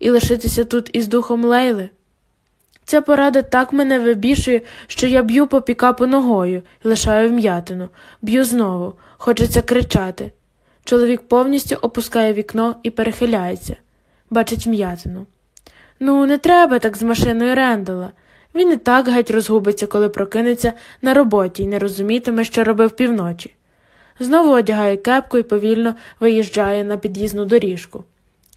і лишитися тут із духом Лейли? Ця порада так мене вибішує, що я б'ю по пікапу ногою і лишаю вм'ятину. Б'ю знову, хочеться кричати. Чоловік повністю опускає вікно і перехиляється, бачить вм'ятину. Ну, не треба так з машиною Рендала. Він і так геть розгубиться, коли прокинеться на роботі і не розумітиме, що робив півночі. Знову одягає кепку і повільно виїжджає на під'їзну доріжку.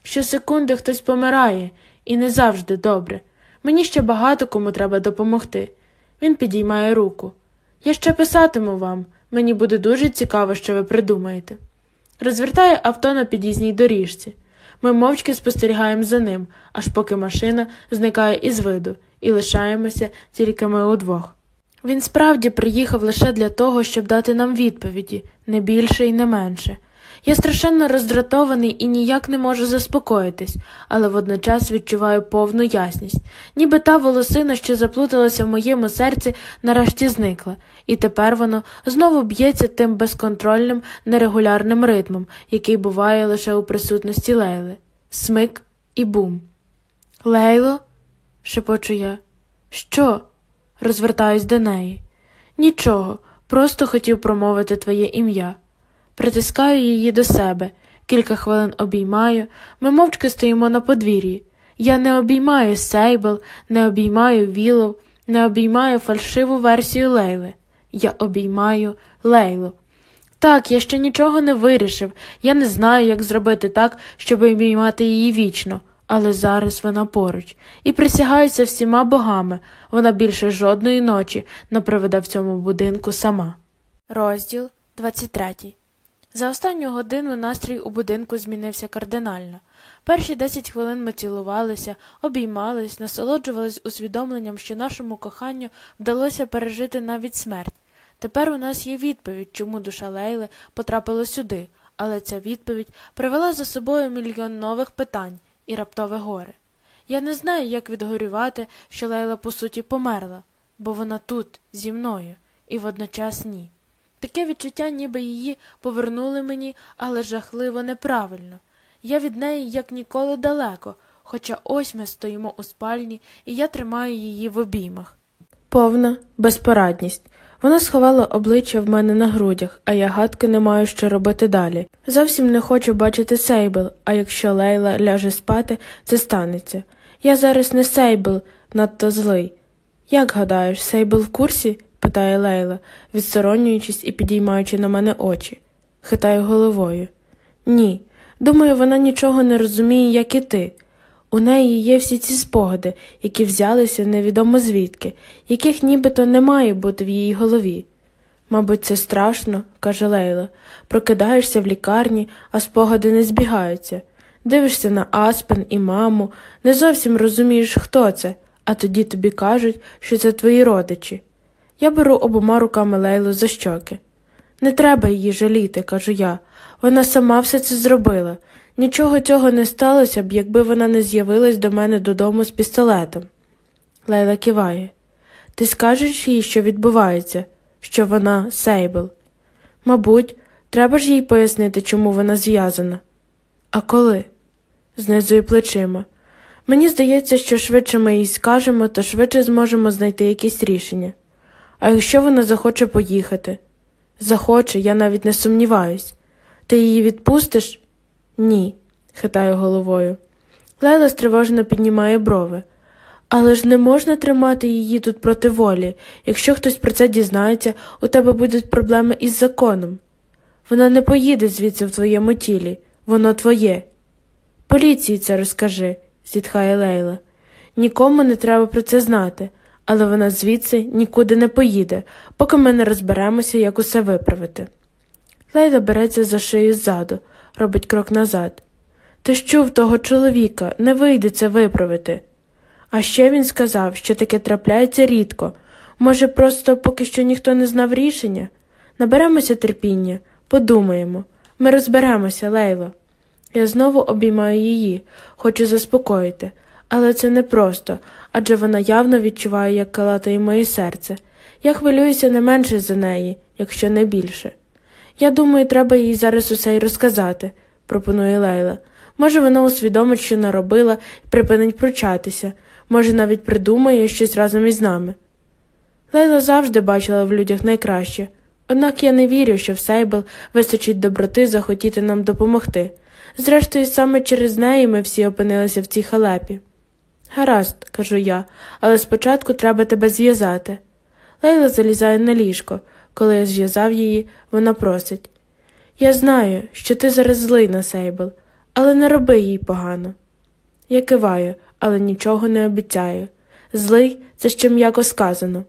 Щосекунди хтось помирає, і не завжди добре. Мені ще багато кому треба допомогти. Він підіймає руку. Я ще писатиму вам. Мені буде дуже цікаво, що ви придумаєте. Розвертає авто на під'їзній доріжці. Ми мовчки спостерігаємо за ним, аж поки машина зникає із виду, і лишаємося тільки ми удвох. Він справді приїхав лише для того, щоб дати нам відповіді, не більше і не менше. Я страшенно роздратований і ніяк не можу заспокоїтись, але водночас відчуваю повну ясність, ніби та волосина, що заплуталася в моєму серці, нарешті зникла, і тепер воно знову б'ється тим безконтрольним, нерегулярним ритмом, який буває лише у присутності Лейли. Смик і бум. Лейло? шепочу я. Що? розвертаюсь до неї. Нічого, просто хотів промовити твоє ім'я. Притискаю її до себе, кілька хвилин обіймаю, ми мовчки стоїмо на подвір'ї. Я не обіймаю Сейбл, не обіймаю Вілов, не обіймаю фальшиву версію Лейли. Я обіймаю Лейлу. Так, я ще нічого не вирішив, я не знаю, як зробити так, щоб обіймати її вічно, але зараз вона поруч, і присягаюся всіма богами, вона більше жодної ночі не проведе в цьому будинку сама. Розділ 23 За останню годину настрій у будинку змінився кардинально. Перші десять хвилин ми цілувалися, обіймались, насолоджувались усвідомленням, що нашому коханню вдалося пережити навіть смерть. Тепер у нас є відповідь, чому душа Лейли потрапила сюди, але ця відповідь привела за собою мільйон нових питань і раптове горе. Я не знаю, як відгорювати, що Лейла по суті померла, бо вона тут, зі мною, і водночас ні. Таке відчуття, ніби її повернули мені, але жахливо неправильно. Я від неї як ніколи далеко, хоча ось ми стоїмо у спальні, і я тримаю її в обіймах. Повна безпорадність. Вона сховала обличчя в мене на грудях, а я гадки не маю що робити далі. Зовсім не хочу бачити Сейбл, а якщо Лейла ляже спати, це станеться. Я зараз не Сейбл, надто злий. Як гадаєш, Сейбл в курсі? Питає Лейла, відсторонюючись і підіймаючи на мене очі. Хитаю головою. Ні. Думаю, вона нічого не розуміє, як і ти. У неї є всі ці спогади, які взялися невідомо звідки, яких нібито не має бути в її голові. Мабуть, це страшно, каже Лейла. Прокидаєшся в лікарні, а спогади не збігаються. Дивишся на Аспен і маму, не зовсім розумієш, хто це, а тоді тобі кажуть, що це твої родичі. Я беру обома руками Лейлу за щоки. Не треба її жаліти, кажу я. Вона сама все це зробила. Нічого цього не сталося б, якби вона не з'явилась до мене додому з пістолетом. Лейла киває. Ти скажеш їй, що відбувається, що вона Сейбл. Мабуть, треба ж їй пояснити, чому вона зв'язана. А коли? знизує плечима. Мені здається, що швидше ми їй скажемо, то швидше зможемо знайти якесь рішення. А якщо вона захоче поїхати? Захоче, я навіть не сумніваюсь. Ти її відпустиш? Ні, хитаю головою. Лейла стривожено піднімає брови. Але ж не можна тримати її тут проти волі. Якщо хтось про це дізнається, у тебе будуть проблеми із законом. Вона не поїде звідси в твоєму тілі, воно твоє. Поліції це розкажи, зітхає Лейла. Нікому не треба про це знати, але вона звідси нікуди не поїде, поки ми не розберемося, як усе виправити. Лейла береться за шию ззаду, робить крок назад. Ти ж чув того чоловіка, не вийде це виправити. А ще він сказав, що таке трапляється рідко. Може, просто поки що ніхто не знав рішення? Наберемося терпіння, подумаємо. Ми розберемося, Лейло. Я знову обіймаю її, хочу заспокоїти, але це непросто, адже вона явно відчуває, як калатає моє серце. Я хвилююся не менше за неї, якщо не більше. Я думаю, треба їй зараз усе й розказати, пропонує Лейла. Може, вона усвідомить, що наробила, і припинить пручатися, може, навіть придумає щось разом із нами. Лейла завжди бачила в людях найкраще, однак я не вірю, що в Сейбл вистачить доброти захотіти нам допомогти. Зрештою, саме через неї ми всі опинилися в цій халепі. Гаразд, кажу я, але спочатку треба тебе зв'язати. Лейла залізає на ліжко. Коли я зв'язав її, вона просить Я знаю, що ти зараз злий на Сейбл, але не роби їй погано. Я киваю, але нічого не обіцяю. Злий це ще м'яко сказано.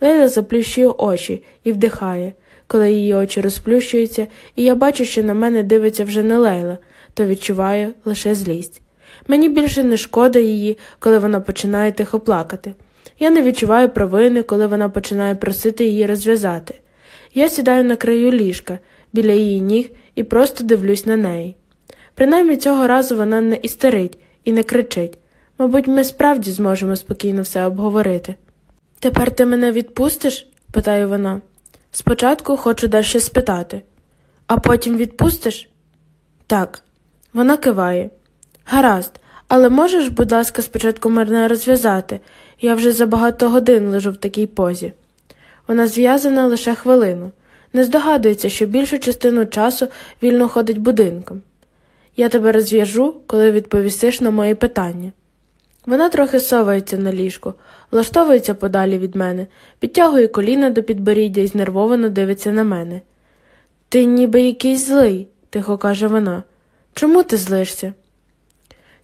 Лейла заплющує очі і вдихає. Коли її очі розплющуються, і я бачу, що на мене дивиться вже не Лейла, то відчуваю лише злість. Мені більше не шкода її, коли вона починає тихо плакати. Я не відчуваю провини, коли вона починає просити її розв'язати. Я сідаю на краю ліжка біля її ніг і просто дивлюсь на неї. Принаймні цього разу вона не істерить і не кричить. Мабуть, ми справді зможемо спокійно все обговорити. Тепер ти мене відпустиш? питає вона. Спочатку хочу дещо спитати, а потім відпустиш? Так. Вона киває. Гаразд, але можеш, будь ласка, спочатку мене розв'язати? Я вже за багато годин лежу в такій позі. Вона зв'язана лише хвилину. Не здогадується, що більшу частину часу вільно ходить будинком. Я тебе розв'яжу, коли відповістиш на мої питання. Вона трохи совається на ліжку, влаштовується подалі від мене, підтягує коліна до підборіддя і знервовано дивиться на мене. Ти ніби якийсь злий, тихо каже вона. Чому ти злишся?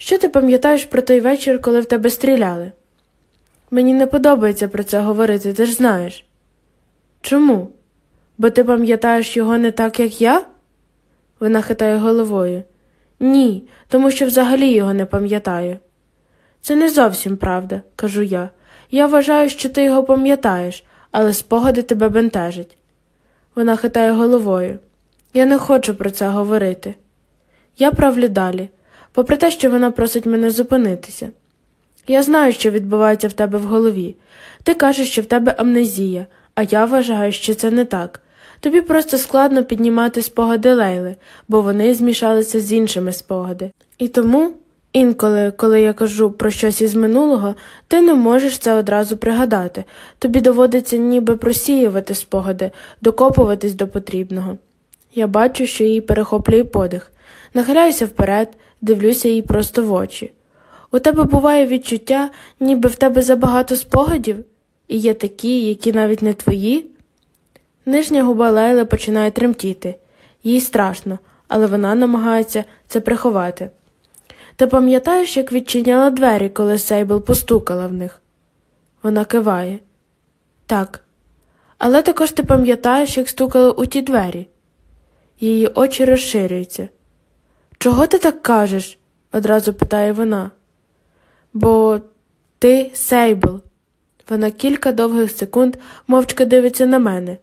Що ти пам'ятаєш про той вечір, коли в тебе стріляли? Мені не подобається про це говорити, ти ж знаєш. Чому? Бо ти пам'ятаєш його не так, як я? Вона хитає головою. Ні, тому що взагалі його не пам'ятаю. Це не зовсім правда, кажу я. Я вважаю, що ти його пам'ятаєш, але спогади тебе бентежать. Вона хитає головою. Я не хочу про це говорити. Я правлю далі, попри те, що вона просить мене зупинитися. Я знаю, що відбувається в тебе в голові. Ти кажеш, що в тебе амнезія, а я вважаю, що це не так. Тобі просто складно піднімати спогади Лейли, бо вони змішалися з іншими спогади. І тому, інколи, коли я кажу про щось із минулого, ти не можеш це одразу пригадати. Тобі доводиться ніби просіювати спогади, докопуватись до потрібного. Я бачу, що її перехоплює подих. Нахиляюся вперед, дивлюся їй просто в очі. У тебе буває відчуття, ніби в тебе забагато спогадів, і є такі, які навіть не твої. Нижня губа Лейли починає тремтіти. Їй страшно, але вона намагається це приховати. Ти пам'ятаєш, як відчиняла двері, коли Сейбл постукала в них? Вона киває. Так. Але також ти пам'ятаєш, як стукали у ті двері. Її очі розширюються. Чого ти так кажеш? одразу питає вона. Бо ти Сейбл. Вона кілька довгих секунд мовчки дивиться на мене.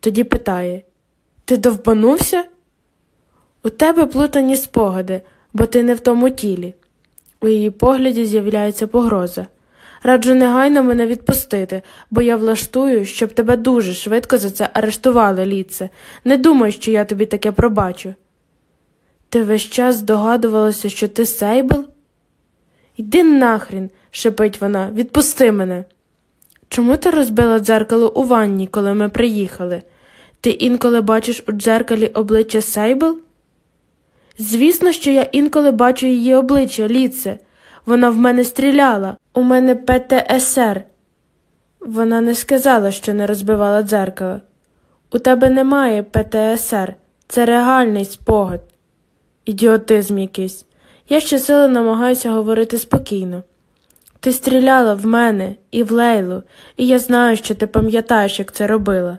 Тоді питає Ти довбанувся? У тебе плутані спогади, бо ти не в тому тілі. У її погляді з'являється погроза. Раджу негайно мене відпустити, бо я влаштую, щоб тебе дуже швидко за це арештували, Ліце. Не думай, що я тобі таке пробачу. Ти весь час здогадувалася, що ти Сейбл? Йди нахрін, шепить вона, відпусти мене. Чому ти розбила дзеркало у ванні, коли ми приїхали? Ти інколи бачиш у дзеркалі обличчя Сейбл? Звісно, що я інколи бачу її обличчя, Ліце. Вона в мене стріляла. У мене ПТСР. Вона не сказала, що не розбивала дзеркало. У тебе немає ПТСР. Це реальний спогад. Ідіотизм якийсь. Я щосили намагаюся говорити спокійно. Ти стріляла в мене і в Лейлу, і я знаю, що ти пам'ятаєш, як це робила.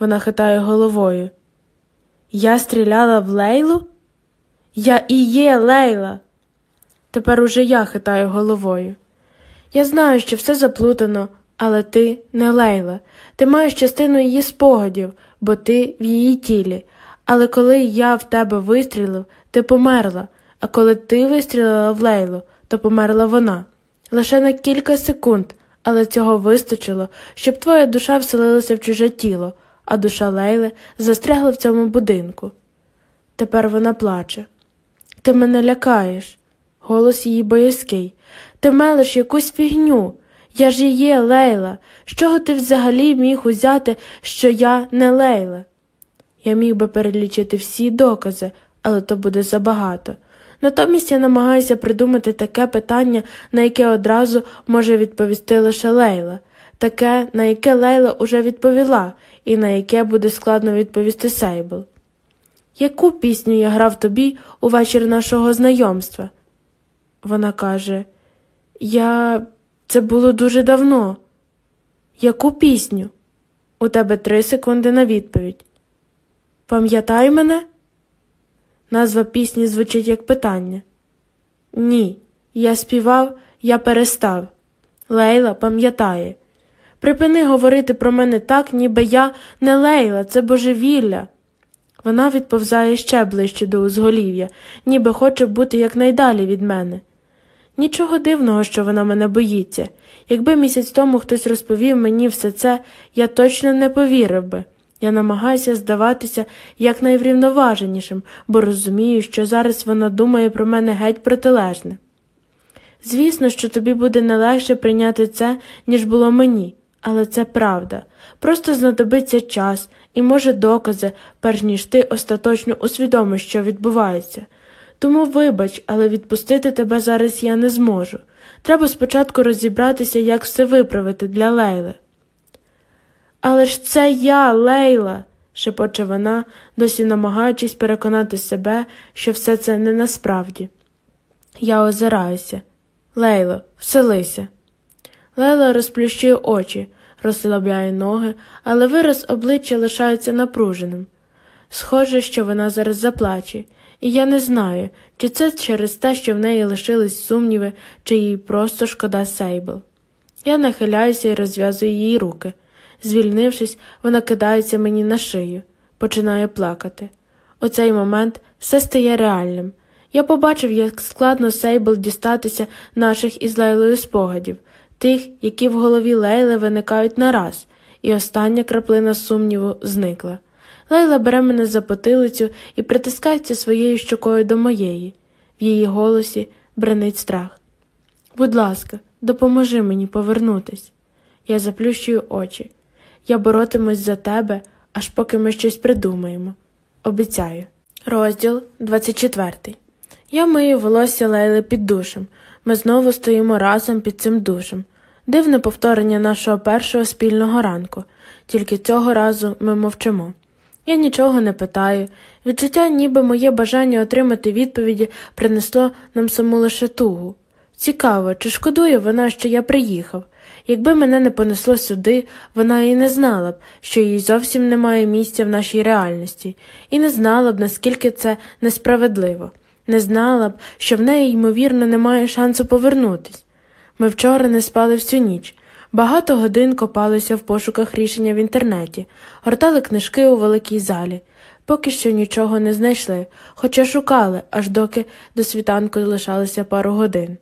Вона хитає головою. Я стріляла в Лейлу? Я і є Лейла. Тепер уже я хитаю головою. Я знаю, що все заплутано, але ти не Лейла. Ти маєш частину її спогадів, бо ти в її тілі. Але коли я в тебе вистрілив, ти померла, а коли ти вистрілила в Лейлу, то померла вона. Лише на кілька секунд, але цього вистачило, щоб твоя душа вселилася в чуже тіло, а душа Лейли застрягла в цьому будинку. Тепер вона плаче. Ти мене лякаєш. Голос її боязкий. Ти мелиш якусь фігню. Я ж є Лейла. З чого ти взагалі міг узяти, що я не Лейла? Я міг би перелічити всі докази, але то буде забагато. Натомість я намагаюся придумати таке питання, на яке одразу може відповісти лише Лейла, таке, на яке Лейла уже відповіла, і на яке буде складно відповісти Сейбл. Яку пісню я грав тобі у вечір нашого знайомства? Вона каже, Я. Це було дуже давно. Яку пісню? У тебе три секунди на відповідь. Пам'ятай мене? Назва пісні звучить як питання. Ні, я співав, я перестав. Лейла пам'ятає. Припини говорити про мене так, ніби я не Лейла, це божевілля. Вона відповзає ще ближче до узголів'я, ніби хоче бути якнайдалі від мене. Нічого дивного, що вона мене боїться. Якби місяць тому хтось розповів мені все це, я точно не повірив би. Я намагаюся здаватися якнайврівноваженішим, бо розумію, що зараз вона думає про мене геть протилежне. Звісно, що тобі буде не легше прийняти це, ніж було мені, але це правда. Просто знадобиться час і, може, докази, перш ніж ти остаточно усвідомиш, що відбувається. Тому вибач, але відпустити тебе зараз я не зможу. Треба спочатку розібратися, як все виправити для Лейли. Але ж це я, Лейла, шепоче вона, досі намагаючись переконати себе, що все це не насправді. Я озираюся. Лейло, вселися. Лейла розплющує очі, розслабляє ноги, але вираз обличчя лишається напруженим. Схоже, що вона зараз заплаче, і я не знаю, чи це через те, що в неї лишились сумніви, чи їй просто шкода Сейбл. Я нахиляюся і розв'язую її руки. Звільнившись, вона кидається мені на шию, починає плакати. У цей момент все стає реальним. Я побачив, як складно Сейбл дістатися наших із Лейлою спогадів, тих, які в голові Лейли виникають нараз, і остання краплина сумніву зникла. Лейла бере мене за потилицю і притискається своєю щокою до моєї. В її голосі бренить страх. Будь ласка, допоможи мені повернутись. Я заплющую очі. Я боротимусь за тебе, аж поки ми щось придумаємо. Обіцяю. Розділ 24. Я мию волосся Лейли під душем. Ми знову стоїмо разом під цим душем. Дивне повторення нашого першого спільного ранку, тільки цього разу ми мовчимо. Я нічого не питаю. Відчуття, ніби моє бажання отримати відповіді принесло нам саму лише тугу. Цікаво, чи шкодує вона, що я приїхав. Якби мене не понесло сюди, вона і не знала б, що їй зовсім немає місця в нашій реальності, і не знала б, наскільки це несправедливо, не знала б, що в неї, ймовірно, немає шансу повернутись. Ми вчора не спали всю ніч. Багато годин копалися в пошуках рішення в інтернеті, гортали книжки у великій залі. Поки що нічого не знайшли, хоча шукали, аж доки до світанку залишалося пару годин.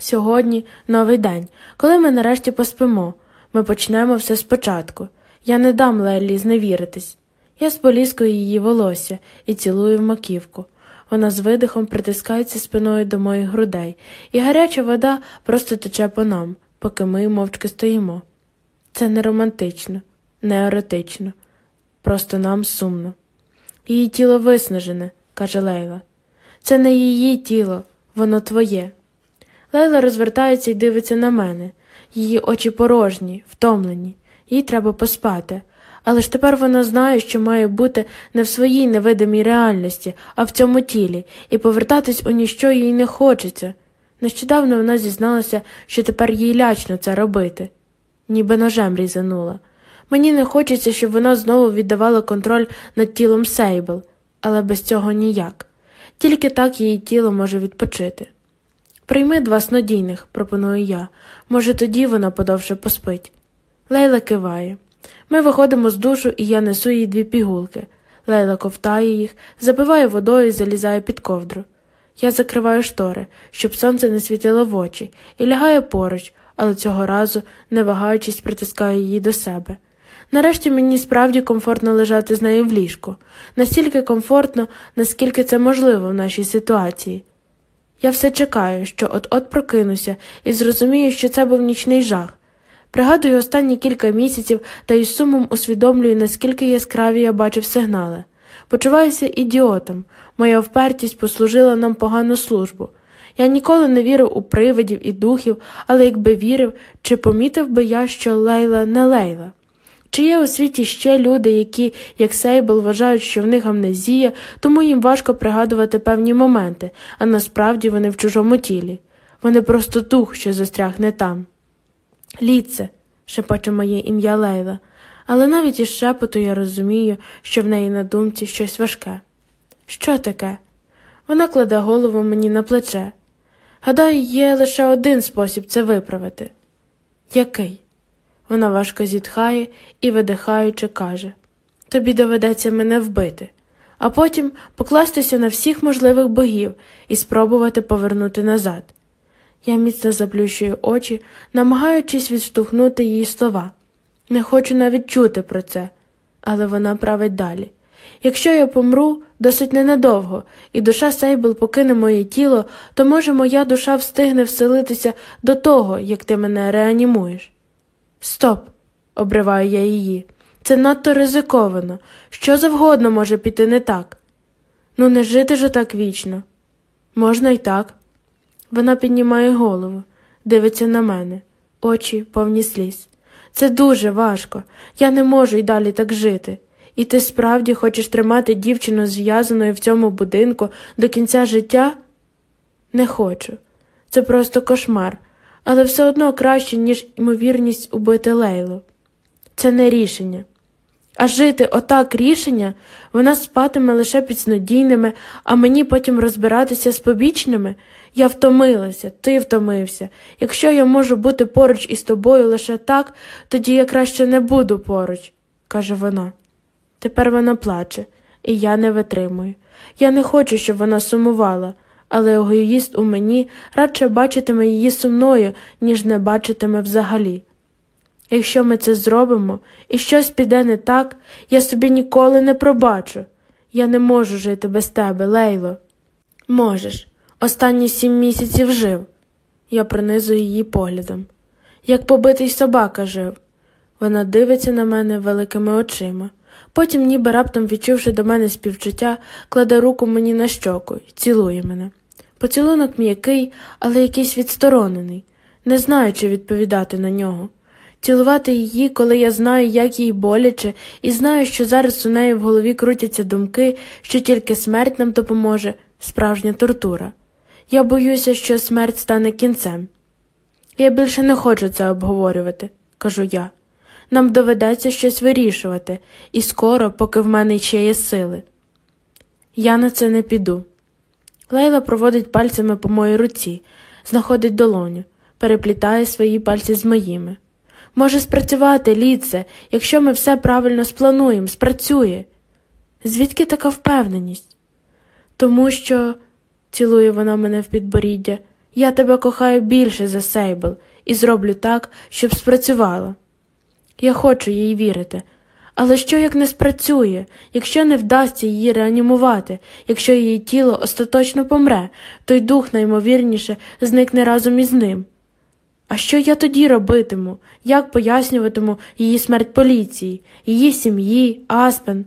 Сьогодні новий день, коли ми нарешті поспимо. Ми почнемо все спочатку. Я не дам Леллі зневіритись. Я споліскую її волосся і цілую в маківку. Вона з видихом притискається спиною до моїх грудей, і гаряча вода просто тече по нам, поки ми мовчки стоїмо. Це не романтично, не еротично, просто нам сумно. Її тіло виснажене, каже Лейла. Це не її тіло, воно твоє. Лейла розвертається і дивиться на мене. Її очі порожні, втомлені, їй треба поспати. Але ж тепер вона знає, що має бути не в своїй невидимій реальності, а в цьому тілі, і повертатись у ніщо їй не хочеться. Нещодавно вона зізналася, що тепер їй лячно це робити, ніби ножем різанула. Мені не хочеться, щоб вона знову віддавала контроль над тілом Сейбл, але без цього ніяк. Тільки так її тіло може відпочити. Прийми два снодійних, пропоную я. Може, тоді вона подовше поспить. Лейла киває. Ми виходимо з душу, і я несу їй дві пігулки. Лейла ковтає їх, запиває водою і залізає під ковдру. Я закриваю штори, щоб сонце не світило в очі, і лягаю поруч, але цього разу, не вагаючись, притискаю її до себе. Нарешті мені справді комфортно лежати з нею в ліжку, настільки комфортно, наскільки це можливо в нашій ситуації. Я все чекаю, що от-от прокинуся і зрозумію, що це був нічний жах. Пригадую останні кілька місяців та із сумом усвідомлюю, наскільки яскраві я бачив сигнали. Почуваюся ідіотом, моя впертість послужила нам погану службу. Я ніколи не вірив у привидів і духів, але якби вірив, чи помітив би я, що Лейла не Лейла? Чи є у світі ще люди, які, як Сейбл, вважають, що в них амнезія, тому їм важко пригадувати певні моменти, а насправді вони в чужому тілі. Вони просто дух, що застряг не там. Ліце, шепоче моє ім'я Лейла, але навіть із шепоту я розумію, що в неї на думці щось важке. Що таке? Вона кладе голову мені на плече. Гадаю, є лише один спосіб це виправити. Який? Вона важко зітхає і, видихаючи, каже Тобі доведеться мене вбити, а потім покластися на всіх можливих богів і спробувати повернути назад. Я міцно заплющую очі, намагаючись відштовхнути її слова. Не хочу навіть чути про це, але вона править далі. Якщо я помру досить ненадовго, і душа Сейбл покине моє тіло, то може моя душа встигне вселитися до того, як ти мене реанімуєш. Стоп, обриваю я її. Це надто ризиковано. Що завгодно може піти не так. Ну, не жити ж так вічно. Можна й так. Вона піднімає голову, дивиться на мене, очі повні сліз. Це дуже важко. Я не можу й далі так жити. І ти справді хочеш тримати дівчину зв'язаною в цьому будинку до кінця життя? Не хочу. Це просто кошмар, але все одно краще, ніж ймовірність убити Лейлу. Це не рішення. А жити отак рішення вона спатиме лише під снодійними, а мені потім розбиратися з побічними. Я втомилася, ти втомився. Якщо я можу бути поруч із тобою лише так, тоді я краще не буду поруч, каже вона. Тепер вона плаче, і я не витримую. Я не хочу, щоб вона сумувала, але егоїст у мені радше бачитиме її сумною, ніж не бачитиме взагалі. Якщо ми це зробимо і щось піде не так, я собі ніколи не пробачу. Я не можу жити без тебе, Лейло. Можеш. Останні сім місяців жив. Я пронизую її поглядом. Як побитий собака жив. Вона дивиться на мене великими очима. Потім, ніби раптом відчувши до мене співчуття, кладе руку мені на щоку і цілує мене. Поцілунок м'який, але якийсь відсторонений, не знаю, чи відповідати на нього. Цілувати її, коли я знаю, як їй боляче, і знаю, що зараз у неї в голові крутяться думки, що тільки смерть нам допоможе, справжня тортура. Я боюся, що смерть стане кінцем. Я більше не хочу це обговорювати, кажу я. Нам доведеться щось вирішувати, і скоро, поки в мене ще є сили. Я на це не піду. Лейла проводить пальцями по моїй руці, знаходить долоню, переплітає свої пальці з моїми. Може спрацювати, ліце, якщо ми все правильно сплануємо, спрацює. Звідки така впевненість? Тому що, цілує вона мене в підборіддя, я тебе кохаю більше за Сейбл і зроблю так, щоб спрацювало. Я хочу їй вірити. Але що як не спрацює, якщо не вдасться її реанімувати, якщо її тіло остаточно помре, той дух наймовірніше зникне разом із ним. А що я тоді робитиму? Як пояснюватиму її смерть поліції, її сім'ї, Аспен?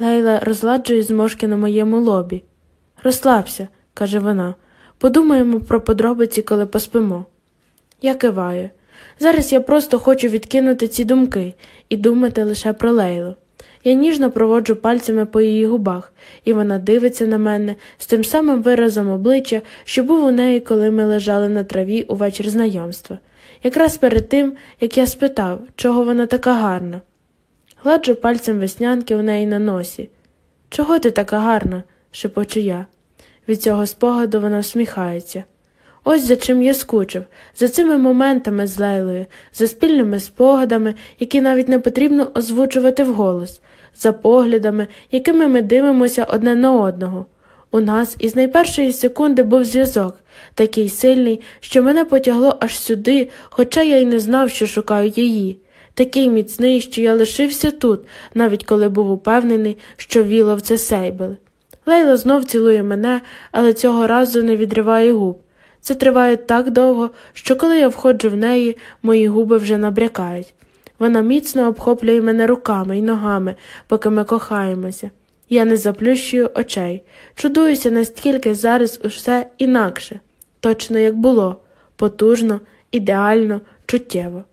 Лейла розладжує зморшки на моєму лобі. Розслабся, каже вона. Подумаємо про подробиці, коли поспимо. Я киваю. Зараз я просто хочу відкинути ці думки і думати лише про Лейлу. Я ніжно проводжу пальцями по її губах, і вона дивиться на мене з тим самим виразом обличчя, що був у неї, коли ми лежали на траві у вечір знайомства, якраз перед тим, як я спитав, чого вона така гарна. Гладжу пальцем веснянки у неї на носі. Чого ти така гарна? шепочу я. Від цього спогаду вона всміхається. Ось за чим я скучив, за цими моментами з Лейлою, за спільними спогадами, які навіть не потрібно озвучувати вголос, за поглядами, якими ми дивимося одне на одного. У нас із найпершої секунди був зв'язок, такий сильний, що мене потягло аж сюди, хоча я й не знав, що шукаю її. такий міцний, що я лишився тут, навіть коли був упевнений, що Вілов це Сейбел. Лейла знов цілує мене, але цього разу не відриває губ. Це триває так довго, що коли я входжу в неї, мої губи вже набрякають. Вона міцно обхоплює мене руками і ногами, поки ми кохаємося. Я не заплющую очей, чудуюся, наскільки зараз усе інакше, точно як було, потужно, ідеально, чуттєво.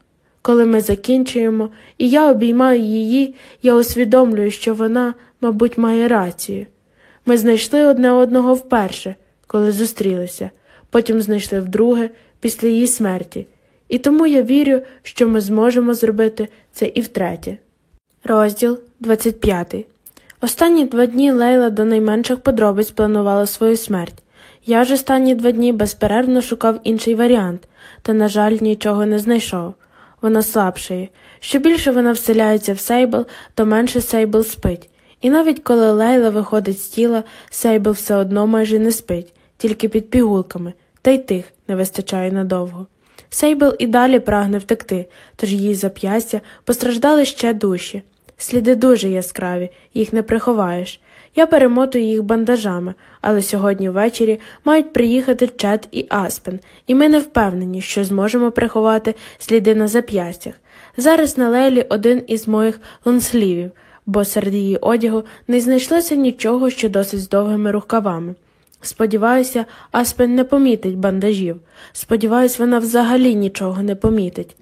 Коли ми закінчуємо, і я обіймаю її, я усвідомлюю, що вона, мабуть, має рацію. Ми знайшли одне одного вперше, коли зустрілися, потім знайшли вдруге після її смерті, і тому я вірю, що ми зможемо зробити це і втретє. Розділ 25 Останні два дні Лейла до найменших подробиць планувала свою смерть. Я ж останні два дні безперервно шукав інший варіант, та, на жаль, нічого не знайшов. Вона слабшає. Що більше вона вселяється в Сейбл, то менше Сейбл спить. І навіть коли Лейла виходить з тіла, Сейбл все одно майже не спить, тільки під пігулками, та й тих не вистачає надовго. Сейбл і далі прагне втекти, тож її зап'ястя постраждали ще дужче. Сліди дуже яскраві, їх не приховаєш. Я перемотую їх бандажами, але сьогодні ввечері мають приїхати Чет і Аспен, і ми не впевнені, що зможемо приховати сліди на зап'ястях. Зараз на Лейлі один із моїх лонслівів, бо серед її одягу не знайшлося нічого, що досить з довгими рукавами. Сподіваюся, Аспен не помітить бандажів. Сподіваюсь, вона взагалі нічого не помітить.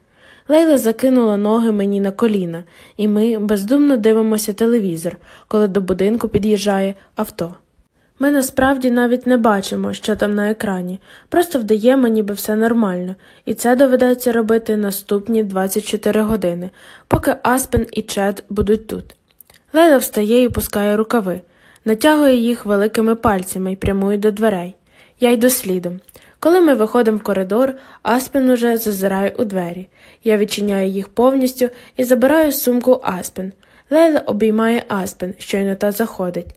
Лейла закинула ноги мені на коліна, і ми бездумно дивимося телевізор, коли до будинку під'їжджає авто. Ми насправді навіть не бачимо, що там на екрані, просто вдаємо, ніби все нормально, і це доведеться робити наступні 24 години, поки Аспен і Чет будуть тут. Лейла встає і пускає рукави, натягує їх великими пальцями і прямує до дверей. Я йду слідом. Коли ми виходимо в коридор, Аспен уже зазирає у двері. Я відчиняю їх повністю і забираю сумку Аспен. Лейла обіймає Аспен, щойно та заходить.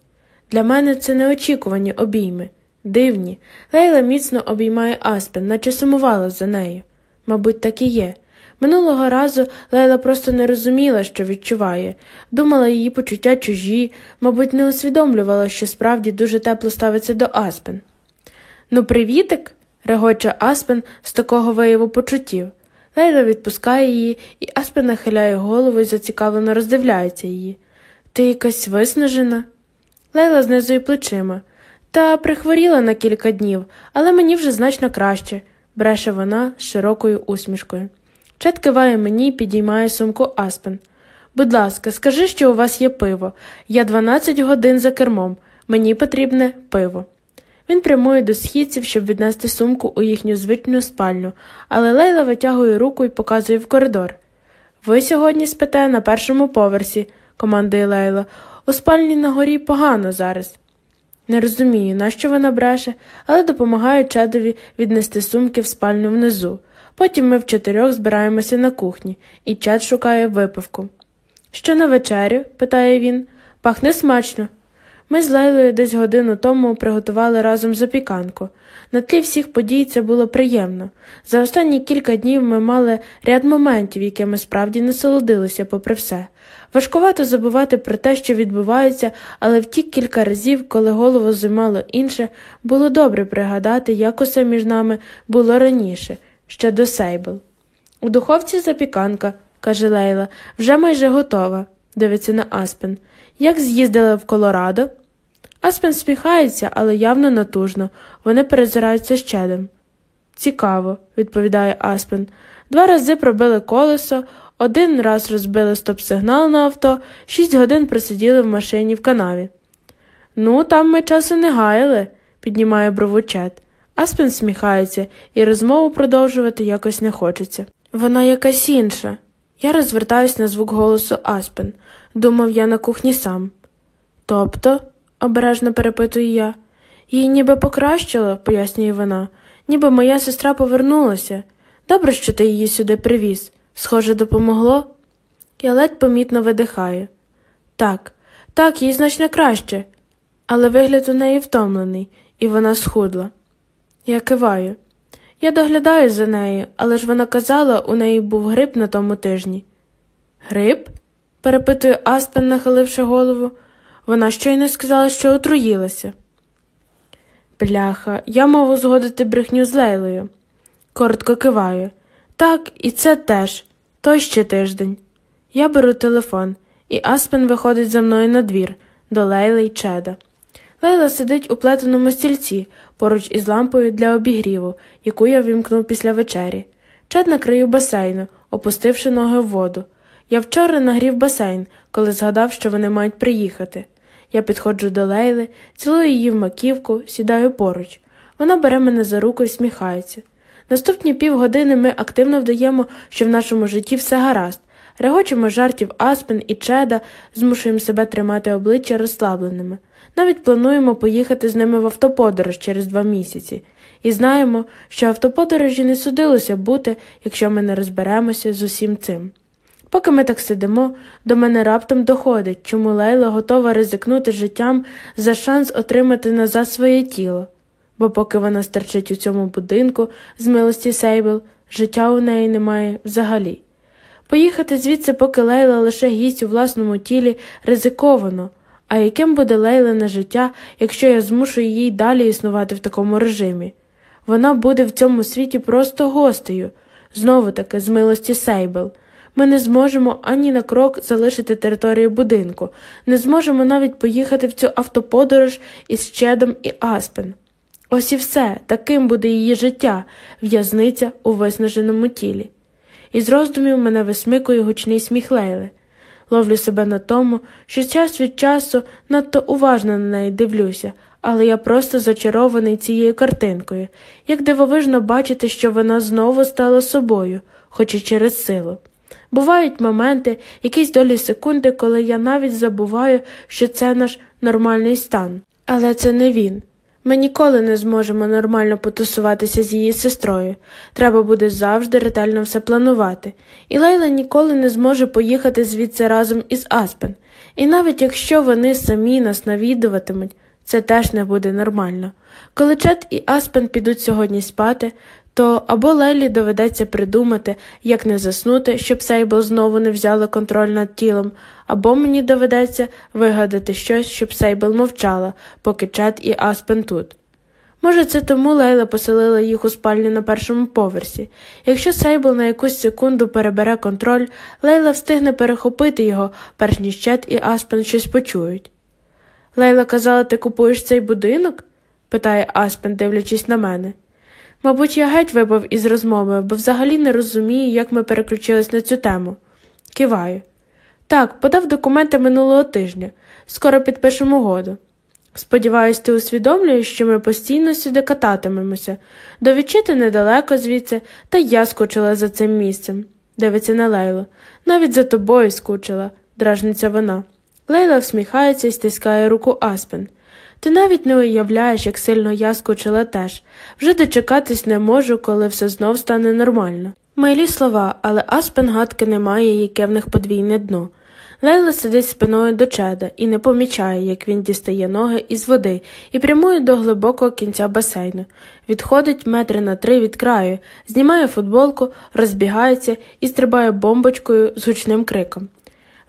Для мене це неочікувані обійми. Дивні. Лейла міцно обіймає Аспен, наче сумувала за нею. Мабуть, так і є. Минулого разу Лейла просто не розуміла, що відчуває, думала її почуття чужі, мабуть, не усвідомлювала, що справді дуже тепло ставиться до Аспен. Ну, привітик, регоче Аспен з такого вияву почуттів. Лейла відпускає її, і Аспен нахиляє голову і зацікавлено роздивляється її. Ти якась виснажена? Лейла знизує плечима. Та прихворіла на кілька днів, але мені вже значно краще, бреше вона з широкою усмішкою. Чет киває мені і підіймає сумку Аспен. Будь ласка, скажи, що у вас є пиво. Я 12 годин за кермом. Мені потрібне пиво. Він прямує до східців, щоб віднести сумку у їхню звичну спальню, але Лейла витягує руку і показує в коридор. Ви сьогодні спите на першому поверсі, командує Лейла. У спальні на горі погано зараз. Не розумію, нащо вона бреше, але допомагаю чадові віднести сумки в спальню внизу. Потім ми в чотирьох збираємося на кухні, і чад шукає випивку. Що на вечерю? питає він. Пахне смачно. Ми з Лейлою десь годину тому приготували разом запіканку. На тлі всіх подій це було приємно. За останні кілька днів ми мали ряд моментів, якими справді насолодилися попри все. Важкувато забувати про те, що відбувається, але в ті кілька разів, коли голову займало інше, було добре пригадати, як усе між нами було раніше, ще до Сейбл. У духовці запіканка, каже Лейла, вже майже готова, дивиться на Аспен. Як з'їздили в Колорадо? Аспен сміхається, але явно натужно. Вони перезираються з. Цікаво, відповідає Аспен. Два рази пробили колесо, один раз розбили стоп-сигнал на авто, шість годин просиділи в машині в канаві. Ну, там ми часу не гаяли, піднімає брову Чет. Аспен сміхається, і розмову продовжувати якось не хочеться. Вона якась інша. Я розвертаюсь на звук голосу Аспен. Думав я на кухні сам. Тобто, обережно перепитую я, їй ніби покращило, пояснює вона, ніби моя сестра повернулася. Добре, що ти її сюди привіз. Схоже, допомогло? Я ледь помітно видихаю. Так, так, їй значно краще, але вигляд у неї втомлений, і вона схудла. Я киваю. Я доглядаю за нею, але ж вона казала, у неї був грип на тому тижні. Грип? перепитує Аспен, нахиливши голову. Вона щойно сказала, що отруїлася. Бляха, я мав узгодити брехню з Лейлою. Коротко киваю. Так, і це теж. То ще тиждень. Я беру телефон, і Аспен виходить за мною на двір, до Лейли й Чеда. Лейла сидить у плетеному стільці поруч із лампою для обігріву, яку я вимкнув після вечері. Чед на краю басейну, опустивши ноги в воду. Я вчора нагрів басейн, коли згадав, що вони мають приїхати. Я підходжу до Лейли, цілую її в маківку, сідаю поруч. Вона бере мене за руку і всміхається. Наступні півгодини ми активно вдаємо, що в нашому житті все гаразд. Регочемо жартів Аспен і Чеда, змушуємо себе тримати обличчя розслабленими. Навіть плануємо поїхати з ними в автоподорож через два місяці. І знаємо, що автоподорожі не судилося бути, якщо ми не розберемося з усім цим. Поки ми так сидимо, до мене раптом доходить, чому Лейла готова ризикнути життям за шанс отримати назад своє тіло. Бо поки вона стерчить у цьому будинку з милості Сейбл, життя у неї немає взагалі. Поїхати звідси, поки Лейла лише гість у власному тілі, ризиковано. А яким буде Лейлене життя, якщо я змушу її далі існувати в такому режимі? Вона буде в цьому світі просто гостею, знову таки з милості Сейбл. Ми не зможемо ані на крок залишити територію будинку, не зможемо навіть поїхати в цю автоподорож із Чедом і Аспен. Ось і все, таким буде її життя, в'язниця у виснаженому тілі. Із роздумів мене висмикує гучний сміх Лейли. Ловлю себе на тому, що час від часу надто уважно на неї дивлюся, але я просто зачарований цією картинкою, як дивовижно бачити, що вона знову стала собою, хоч і через силу. Бувають моменти, якісь долі секунди, коли я навіть забуваю, що це наш нормальний стан. Але це не він. Ми ніколи не зможемо нормально потусуватися з її сестрою. Треба буде завжди ретельно все планувати. І Лейла ніколи не зможе поїхати звідси разом із Аспен. І навіть якщо вони самі нас навідуватимуть, це теж не буде нормально. Коли Чет і Аспен підуть сьогодні спати, то або Лелі доведеться придумати, як не заснути, щоб Сейбл знову не взяла контроль над тілом, або мені доведеться вигадати щось, щоб Сейбл мовчала, поки Чет і Аспен тут. Може, це тому Лейла поселила їх у спальню на першому поверсі. Якщо Сейбл на якусь секунду перебере контроль, Лейла встигне перехопити його, перш ніж Чет і Аспен щось почують. Лейла казала, ти купуєш цей будинок? питає Аспен, дивлячись на мене. Мабуть, я геть випав із розмови, бо взагалі не розумію, як ми переключились на цю тему. Киваю. Так, подав документи минулого тижня. Скоро підпишемо угоду. Сподіваюсь, ти усвідомлюєш, що ми постійно сюди кататимемося. До відчити недалеко звідси, та я скучила за цим місцем. Дивиться на Лейлу. Навіть за тобою скучила, дражниця вона. Лейла всміхається і стискає руку Аспен. Ти навіть не уявляєш, як сильно я скучила теж. Вже дочекатись не можу, коли все знов стане нормально. Милі слова, але Аспен гадки немає, яке в них подвійне дно. Лейла сидить спиною до чеда і не помічає, як він дістає ноги із води і прямує до глибокого кінця басейну. Відходить метри на три від краю, знімає футболку, розбігається і стрибає бомбочкою з гучним криком.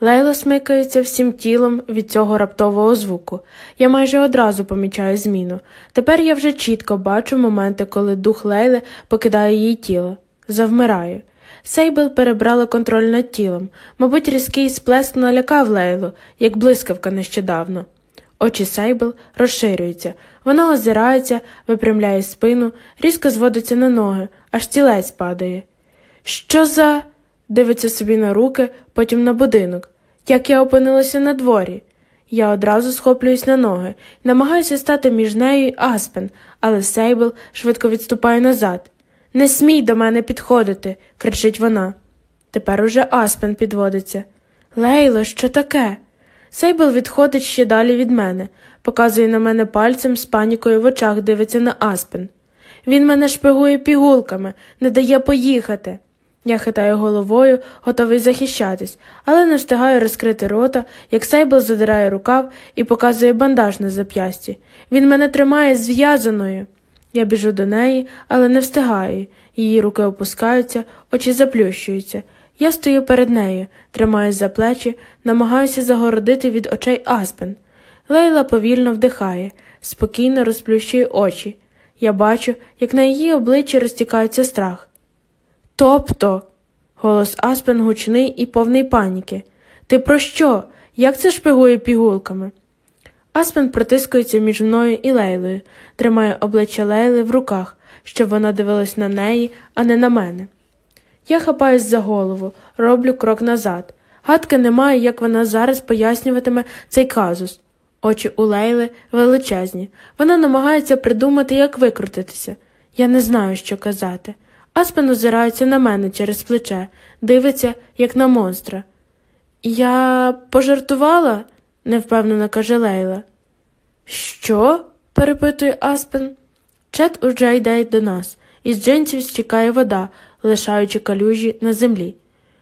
Лейла смикається всім тілом від цього раптового звуку. Я майже одразу помічаю зміну. Тепер я вже чітко бачу моменти, коли дух Лейли покидає її тіло. Завмираю. Сейбл перебрала контроль над тілом. Мабуть, різкий сплеск налякав Лейлу, як блискавка нещодавно. Очі Сейбл розширюються. Вона озирається, випрямляє спину, різко зводиться на ноги, аж цілець падає. Що за дивиться собі на руки, потім на будинок. Як я опинилася на дворі. Я одразу схоплююсь на ноги, намагаюся стати між нею і Аспен, але Сейбл швидко відступає назад. Не смій до мене підходити, кричить вона. Тепер уже Аспен підводиться. Лейло, що таке? Сейбл відходить ще далі від мене, показує на мене пальцем з панікою в очах дивиться на Аспен. Він мене шпигує пігулками, не дає поїхати. Я хитаю головою, готовий захищатись, але не встигаю розкрити рота, як Сейбл задирає рукав і показує бандаж на зап'ясті. Він мене тримає зв'язаною. Я біжу до неї, але не встигаю. Її руки опускаються, очі заплющуються. Я стою перед нею, тримаюсь за плечі, намагаюся загородити від очей Аспен. Лейла повільно вдихає, спокійно розплющує очі. Я бачу, як на її обличчі розтікається страх. Тобто, голос Аспен гучний і повний паніки. Ти про що? Як це шпигує пігулками? Аспен протискується між мною і Лейлою, тримає обличчя Лейли в руках, щоб вона дивилась на неї, а не на мене. Я хапаюсь за голову, роблю крок назад. Гадки немає, як вона зараз пояснюватиме цей казус. Очі у Лейли величезні. Вона намагається придумати, як викрутитися. Я не знаю, що казати. Аспен озирається на мене через плече, дивиться, як на монстра. Я пожартувала? невпевнено каже Лейла. Що? перепитує Аспен. Чет уже йде до нас, із джинсів стікає вода, лишаючи калюжі на землі.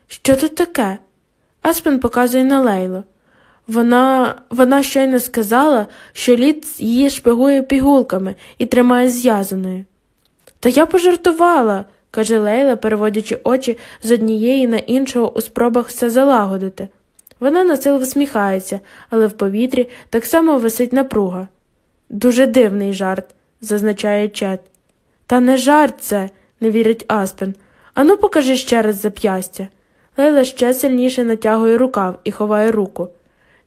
Що тут таке? Аспен показує на Лейлу. Вона вона щойно сказала, що лід її шпигує пігулками і тримає зв'язаною. Та я пожартувала, каже Лейла, переводячи очі з однієї на іншого у спробах все залагодити. Вона на силу всміхається, але в повітрі так само висить напруга. Дуже дивний жарт, зазначає Чет. Та не жарт це, не вірить Аспен. Ану, покажи ще раз зап'ястя. Лейла ще сильніше натягує рукав і ховає руку.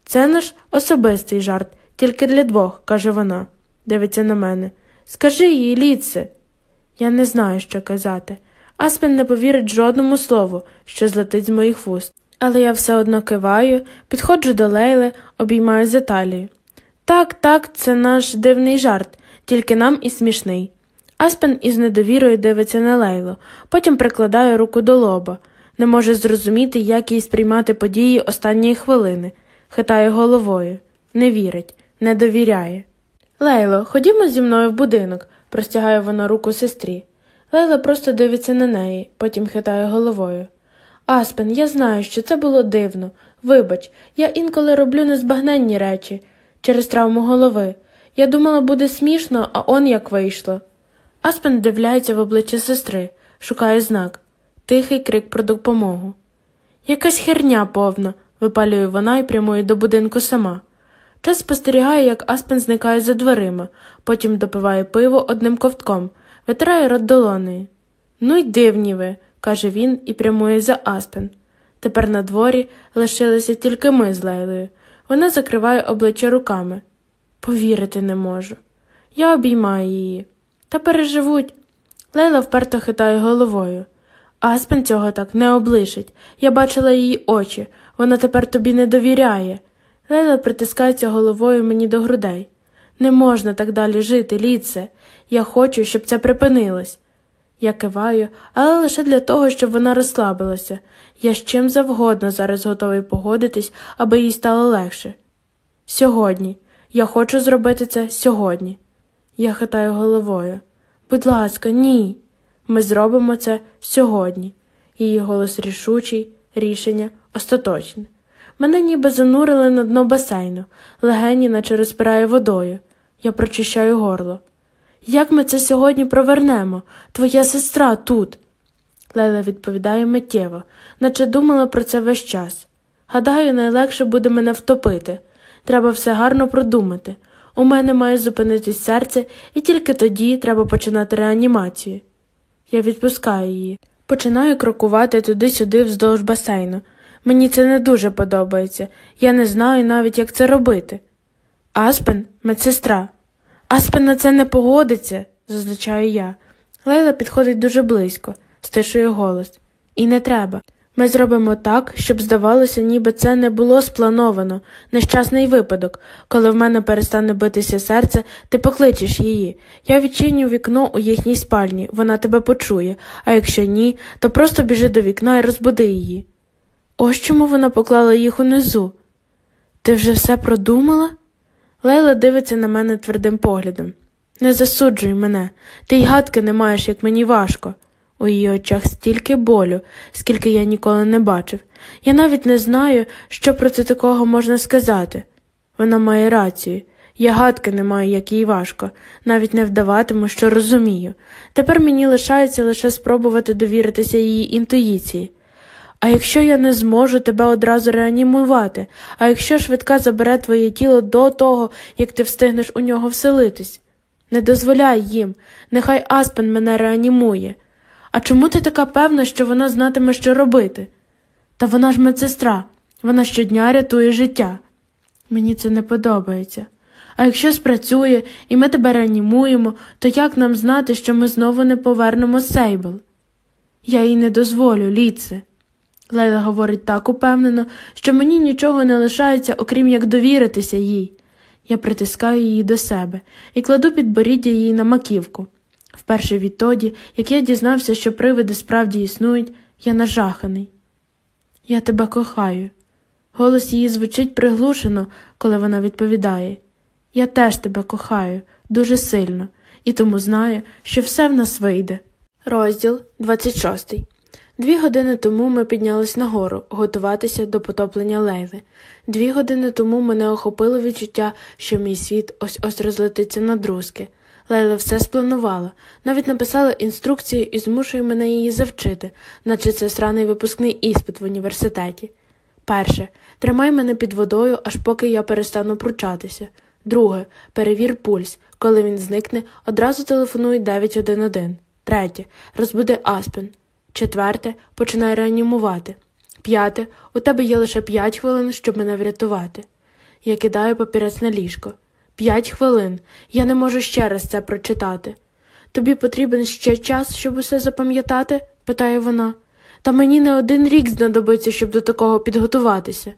Це наш особистий жарт, тільки для двох, каже вона, дивиться на мене. Скажи їй, Ліце. Я не знаю, що казати. Аспен не повірить жодному слову, що злетить з моїх вуст. Але я все одно киваю, підходжу до Лейли, обіймаю за талію. Так, так, це наш дивний жарт, тільки нам і смішний. Аспен із недовірою дивиться на Лейлу, потім прикладає руку до лоба, не може зрозуміти, як їй сприймати події останньої хвилини, хитає головою, не вірить, не довіряє. Лейло, ходімо зі мною в будинок, простягає вона руку сестрі. Лейла просто дивиться на неї, потім хитає головою. Аспен, я знаю, що це було дивно. Вибач, я інколи роблю незбагненні речі через травму голови. Я думала, буде смішно, а он як вийшло. Аспен дивляється в обличчя сестри, шукає знак, тихий крик про допомогу. Якась херня повна, випалює вона і прямує до будинку сама. Час спостерігає, як Аспен зникає за дверима, потім допиває пиво одним ковтком, витирає рот долонею. Ну й дивні ви, каже він і прямує за Аспен. Тепер на дворі лишилися тільки ми з Лейлою. Вона закриває обличчя руками. Повірити не можу. Я обіймаю її. Та переживуть. Лейла вперто хитає головою. Аспен цього так не облишить. Я бачила її очі. Вона тепер тобі не довіряє. Лейла притискається головою мені до грудей. Не можна так далі жити, Ліце. Я хочу, щоб це припинилось. Я киваю, але лише для того, щоб вона розслабилася. Я з чим завгодно зараз готовий погодитись, аби їй стало легше. Сьогодні. Я хочу зробити це сьогодні. Я хитаю головою. Будь ласка, ні. Ми зробимо це сьогодні. Її голос рішучий, рішення остаточне. Мене ніби занурили на дно басейну, легені наче розпирає водою. Я прочищаю горло. Як ми це сьогодні провернемо? Твоя сестра тут. Лейла відповідає миттєво, наче думала про це весь час. Гадаю, найлегше буде мене втопити. Треба все гарно продумати. У мене має зупинитись серце, і тільки тоді треба починати реанімацію. Я відпускаю її, починаю крокувати туди-сюди вздовж басейну. Мені це не дуже подобається, я не знаю навіть, як це робити. Аспен, медсестра. Аспен на це не погодиться, зазначаю я. Лейла підходить дуже близько, стишує голос. І не треба. Ми зробимо так, щоб здавалося, ніби це не було сплановано, нещасний випадок. Коли в мене перестане битися серце, ти покличеш її. Я відчиню вікно у їхній спальні, вона тебе почує, а якщо ні, то просто біжи до вікна і розбуди її. Ось чому вона поклала їх унизу. Ти вже все продумала? Лейла дивиться на мене твердим поглядом. Не засуджуй мене, ти й гадки не маєш, як мені важко. У її очах стільки болю, скільки я ніколи не бачив. Я навіть не знаю, що про це такого можна сказати. Вона має рацію. Я гадки не маю, як їй важко, навіть не вдаватиму, що розумію. Тепер мені лишається лише спробувати довіритися її інтуїції. А якщо я не зможу тебе одразу реанімувати, а якщо швидка забере твоє тіло до того, як ти встигнеш у нього вселитись? Не дозволяй їм, нехай Аспен мене реанімує. А чому ти така певна, що вона знатиме, що робити? Та вона ж медсестра, вона щодня рятує життя. Мені це не подобається. А якщо спрацює і ми тебе реанімуємо, то як нам знати, що ми знову не повернемо Сейбл? Я їй не дозволю, Ліце. Лейла говорить так упевнено, що мені нічого не лишається, окрім як довіритися їй. Я притискаю її до себе і кладу підборіддя їй на маківку. Вперше відтоді, як я дізнався, що привиди справді існують, я нажаханий. Я тебе кохаю. Голос її звучить приглушено, коли вона відповідає. Я теж тебе кохаю, дуже сильно, і тому знаю, що все в нас вийде. Розділ 26 Дві години тому ми піднялись нагору готуватися до потоплення лейли. Дві години тому мене охопило відчуття, що мій світ ось ось розлетиться на друзки. Лейла все спланувала, навіть написала інструкцію і змушує мене її завчити, наче це сраний випускний іспит в університеті. Перше, тримай мене під водою, аж поки я перестану пручатися. Друге, перевір пульс. Коли він зникне, одразу телефонуй 911. Третє, розбуди Аспен. Четверте, починай реанімувати. П'яте, у тебе є лише п'ять хвилин, щоб мене врятувати. Я кидаю папірець на ліжко. П'ять хвилин. Я не можу ще раз це прочитати. Тобі потрібен ще час, щоб усе запам'ятати? питає вона. Та мені не один рік знадобиться, щоб до такого підготуватися.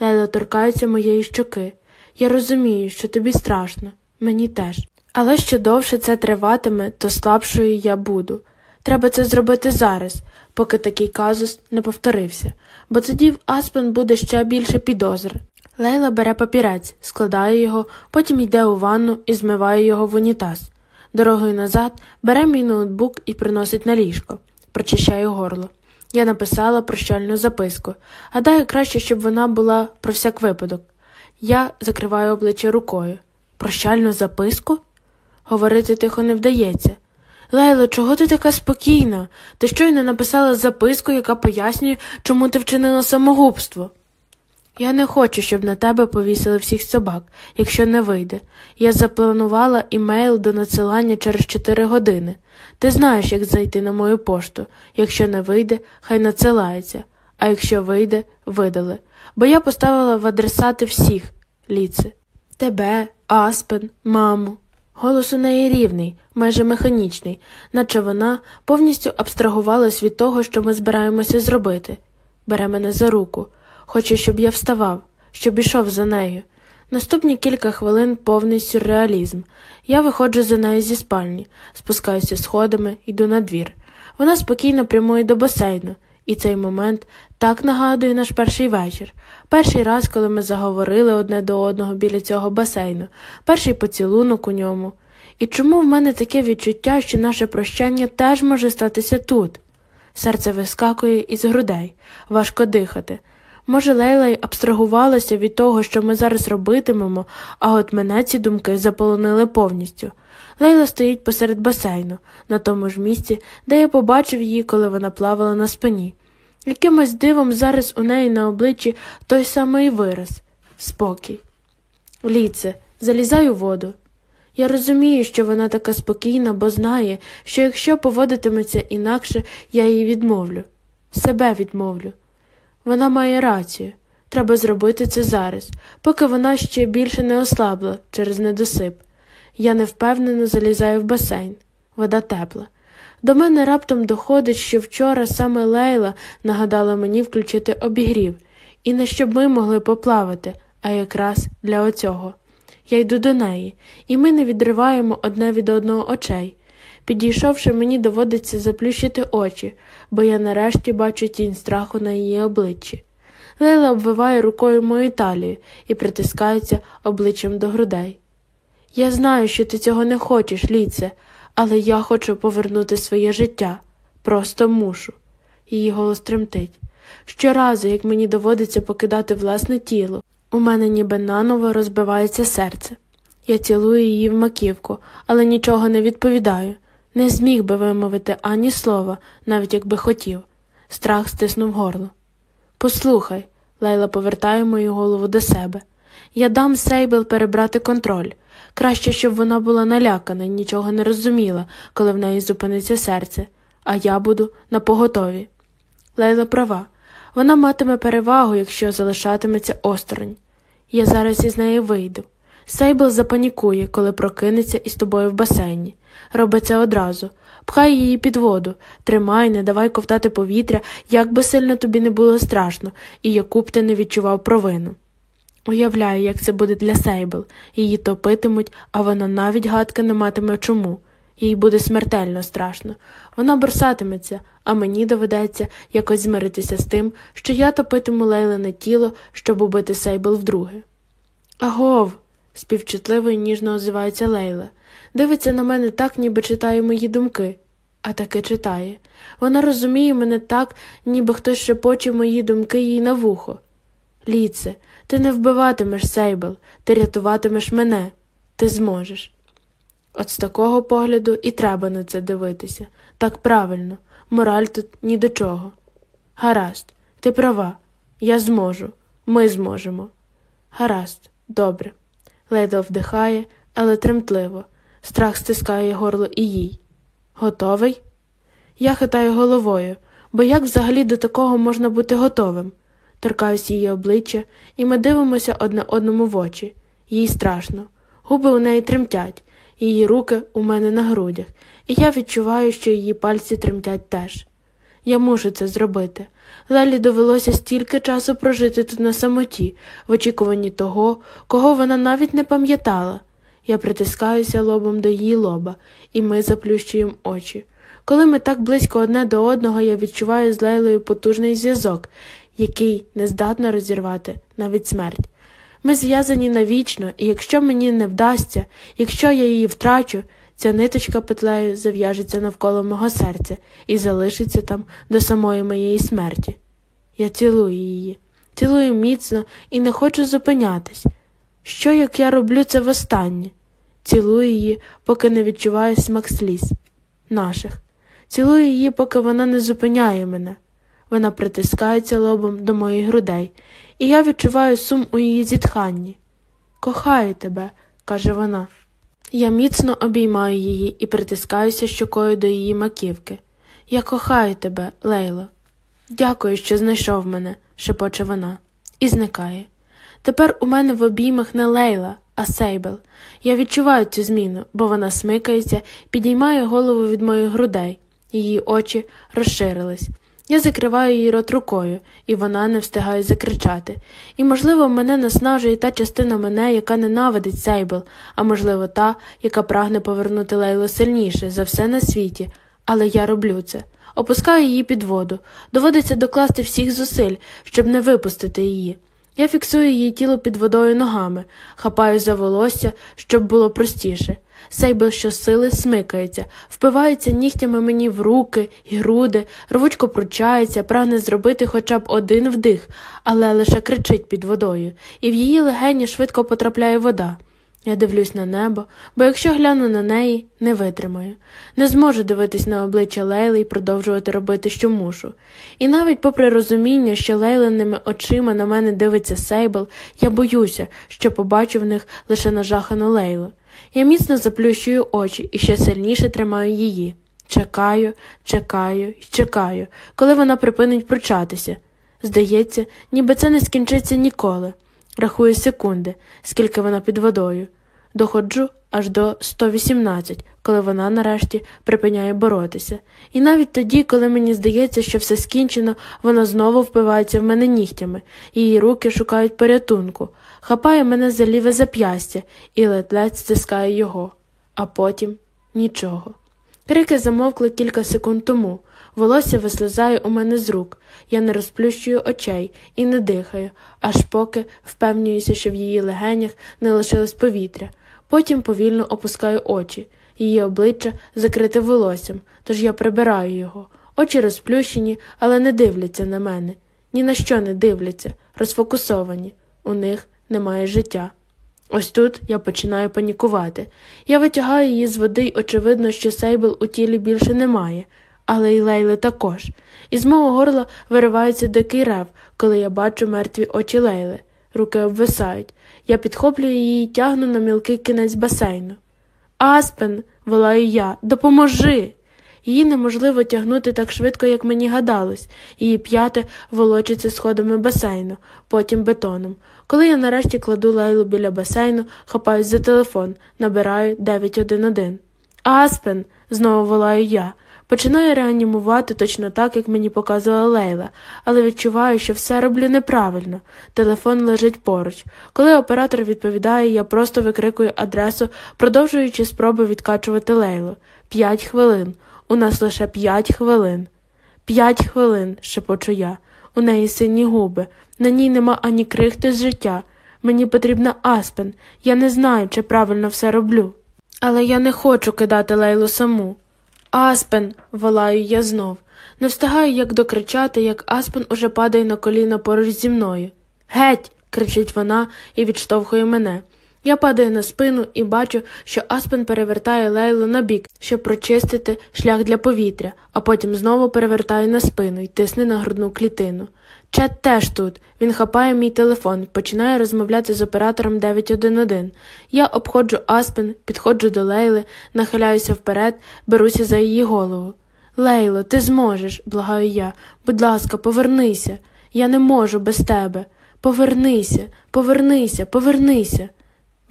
Лейла торкається моєї щоки. Я розумію, що тобі страшно, мені теж. Але що довше це триватиме, то слабшою я буду. Треба це зробити зараз, поки такий казус не повторився, бо тоді в Аспен буде ще більше підозр. Лейла бере папірець, складає його, потім йде у ванну і змиває його в унітаз. Дорогою назад бере мій ноутбук і приносить на ліжко, прочищаю горло. Я написала прощальну записку. Гадаю, краще, щоб вона була про всяк випадок. Я закриваю обличчя рукою. Прощальну записку? Говорити тихо не вдається. Лейло, чого ти така спокійна? Ти щойно написала записку, яка пояснює, чому ти вчинила самогубство. Я не хочу, щоб на тебе повісили всіх собак, якщо не вийде. Я запланувала імейл до надсилання через 4 години. Ти знаєш, як зайти на мою пошту. Якщо не вийде, хай надсилається, а якщо вийде, видали. Бо я поставила в адресати всіх, Ліце. Тебе, Аспен, маму. Голос у неї рівний, майже механічний, наче вона повністю абстрагувалась від того, що ми збираємося зробити. Бере мене за руку, хоче, щоб я вставав, щоб ішов за нею. Наступні кілька хвилин повний сюрреалізм. Я виходжу за нею зі спальні, спускаюся сходами, йду на двір. Вона спокійно прямує до басейну, і цей момент так нагадує наш перший вечір. Перший раз, коли ми заговорили одне до одного біля цього басейну, перший поцілунок у ньому. І чому в мене таке відчуття, що наше прощання теж може статися тут? Серце вискакує із грудей, важко дихати. Може, Лейла й абстрагувалася від того, що ми зараз робитимемо, а от мене ці думки заполонили повністю. Лейла стоїть посеред басейну, на тому ж місці, де я побачив її, коли вона плавала на спині. Якимось дивом зараз у неї на обличчі той самий вираз спокій. Ліце, залізай у воду. Я розумію, що вона така спокійна, бо знає, що якщо поводитиметься інакше, я їй відмовлю, себе відмовлю. Вона має рацію. Треба зробити це зараз, поки вона ще більше не ослабла через недосип. Я невпевнено залізаю в басейн. Вода тепла. До мене раптом доходить, що вчора саме Лейла нагадала мені включити обігрів, і не щоб ми могли поплавати, а якраз для оцього. Я йду до неї, і ми не відриваємо одне від одного очей. Підійшовши, мені доводиться заплющити очі, бо я нарешті бачу тінь страху на її обличчі. Лейла обвиває рукою мою талію і притискається обличчям до грудей. Я знаю, що ти цього не хочеш, Ліце, але я хочу повернути своє життя. Просто мушу. Її голос тремтить. Щоразу, як мені доводиться покидати власне тіло, у мене ніби наново розбивається серце. Я цілую її в маківку, але нічого не відповідаю. Не зміг би вимовити ані слова, навіть якби хотів. Страх стиснув горло. Послухай, Лейла повертає мою голову до себе. Я дам Сейбел перебрати контроль. Краще, щоб вона була налякана і нічого не розуміла, коли в неї зупиниться серце, а я буду на поготові. Лейла права. Вона матиме перевагу, якщо залишатиметься осторонь. Я зараз із неї вийду. Сейбл запанікує, коли прокинеться із тобою в басейні. Роби це одразу. Пхай її під воду, тримай, не давай ковтати повітря, як би сильно тобі не було страшно, і яку б ти не відчував провину. Уявляю, як це буде для Сейбл. Її топитимуть, а вона навіть гадки не матиме чому. Їй буде смертельно страшно. Вона борсатиметься, а мені доведеться якось змиритися з тим, що я топитиму Лейлене тіло, щоб убити Сейбл вдруге. Агов. співчутливо і ніжно озивається Лейла. Дивиться на мене так, ніби читає мої думки, а таки читає. Вона розуміє мене так, ніби хтось шепоче мої думки їй на вухо. Ліце, ти не вбиватимеш Сейбл, ти рятуватимеш мене, ти зможеш. От з такого погляду і треба на це дивитися. Так правильно, мораль тут ні до чого. Гаразд, ти права, я зможу, ми зможемо. Гаразд, добре. Лейда вдихає, але тремтливо. Страх стискає горло і їй. Готовий? Я хитаю головою, бо як взагалі до такого можна бути готовим? Торкаюсь її обличчя, і ми дивимося одне одному в очі. Їй страшно. Губи у неї тремтять, її руки у мене на грудях, і я відчуваю, що її пальці тремтять теж. Я мушу це зробити. Лелі довелося стільки часу прожити тут на самоті, в очікуванні того, кого вона навіть не пам'ятала. Я притискаюся лобом до її лоба, і ми заплющуємо очі. Коли ми так близько одне до одного, я відчуваю з Лейлою потужний зв'язок, який не здатно розірвати навіть смерть. Ми зв'язані навічно, і якщо мені не вдасться, якщо я її втрачу, ця ниточка петлею зав'яжеться навколо мого серця і залишиться там до самої моєї смерті. Я цілую її, цілую міцно і не хочу зупинятись. Що як я роблю це востаннє? Цілую її, поки не відчуваю смак сліз наших. Цілую її, поки вона не зупиняє мене. Вона притискається лобом до моїх грудей, і я відчуваю сум у її зітханні. Кохаю тебе, каже вона. Я міцно обіймаю її і притискаюся щокою до її маківки. Я кохаю тебе, Лейло. Дякую, що знайшов мене, шепоче вона, і зникає. Тепер у мене в обіймах не Лейла, а Сейбел. Я відчуваю цю зміну, бо вона смикається, підіймає голову від моїх грудей. Її очі розширились. Я закриваю її рот рукою, і вона не встигає закричати. І, можливо, мене наснажує та частина мене, яка ненавидить Сейбл, а можливо, та, яка прагне повернути Лейлу сильніше за все на світі, але я роблю це. Опускаю її під воду. Доводиться докласти всіх зусиль, щоб не випустити її. Я фіксую її тіло під водою ногами, хапаю за волосся, щоб було простіше. Сейбл щосили смикається, впивається нігтями мені в руки й груди, рвучко пручається, прагне зробити хоча б один вдих, але лише кричить під водою, і в її легені швидко потрапляє вода. Я дивлюсь на небо, бо якщо гляну на неї, не витримаю. Не зможу дивитись на обличчя Лейли і продовжувати робити, що мушу. І навіть попри розуміння, що лейленими очима на мене дивиться Сейбл, я боюся, що побачу в них лише нажахану Лейлу. Я міцно заплющую очі і ще сильніше тримаю її. Чекаю, чекаю і чекаю, коли вона припинить пручатися. Здається, ніби це не скінчиться ніколи. Рахую секунди, скільки вона під водою. Доходжу аж до 118, коли вона нарешті припиняє боротися. І навіть тоді, коли мені здається, що все скінчено, вона знову впивається в мене нігтями, її руки шукають порятунку, хапає мене за ліве зап'ястя і ледь-ледь стискає його, а потім нічого. Крики замовкли кілька секунд тому. Волосся вислизає у мене з рук. Я не розплющую очей і не дихаю, аж поки впевнююся, що в її легенях не лишилось повітря. Потім повільно опускаю очі. Її обличчя закрите волоссям, тож я прибираю його. Очі розплющені, але не дивляться на мене. Ні на що не дивляться, розфокусовані. У них немає життя. Ось тут я починаю панікувати. Я витягаю її з води й очевидно, що Сейбл у тілі більше немає, але й Лейли також. Із мого горла виривається дикий рев, коли я бачу мертві очі Лейли. Руки обвисають. Я підхоплюю її і тягну на мілкий кінець басейну. Аспен, волаю я, допоможи. Її неможливо тягнути так швидко, як мені гадалось. Її п'яте волочиться сходами басейну, потім бетоном. Коли я нарешті кладу лейлу біля басейну, хапаюсь за телефон, набираю 911. Аспен, знову волаю я. Починаю реанімувати точно так, як мені показувала Лейла, але відчуваю, що все роблю неправильно. Телефон лежить поруч. Коли оператор відповідає, я просто викрикую адресу, продовжуючи спроби відкачувати Лейлу. П'ять хвилин. У нас лише п'ять хвилин. П'ять хвилин, шепочу я. У неї сині губи. На ній нема ані крихти з життя. Мені потрібна Аспен. Я не знаю, чи правильно все роблю. Але я не хочу кидати Лейлу саму. Аспен, волаю я знов. Не встигаю як докричати, як Аспен уже падає на коліна поруч зі мною. Геть. кричить вона і відштовхує мене. Я падаю на спину і бачу, що Аспен перевертає Лейлу на бік, щоб прочистити шлях для повітря, а потім знову перевертає на спину і тисне на грудну клітину. Чет теж тут. Він хапає мій телефон, починає розмовляти з оператором 911. Я обходжу Аспен, підходжу до Лейли, нахиляюся вперед, беруся за її голову. Лейло, ти зможеш, благаю я. Будь ласка, повернися. Я не можу без тебе. Повернися, повернися, повернися.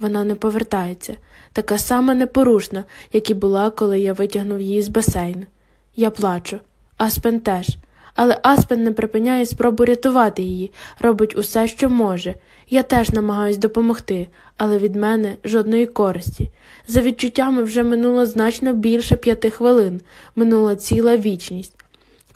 Вона не повертається, така сама непорушна, як і була, коли я витягнув її з басейну. Я плачу. Аспен теж. Але Аспен не припиняє спробу рятувати її, робить усе, що може. Я теж намагаюсь допомогти, але від мене жодної користі. За відчуттями вже минуло значно більше п'яти хвилин, минула ціла вічність.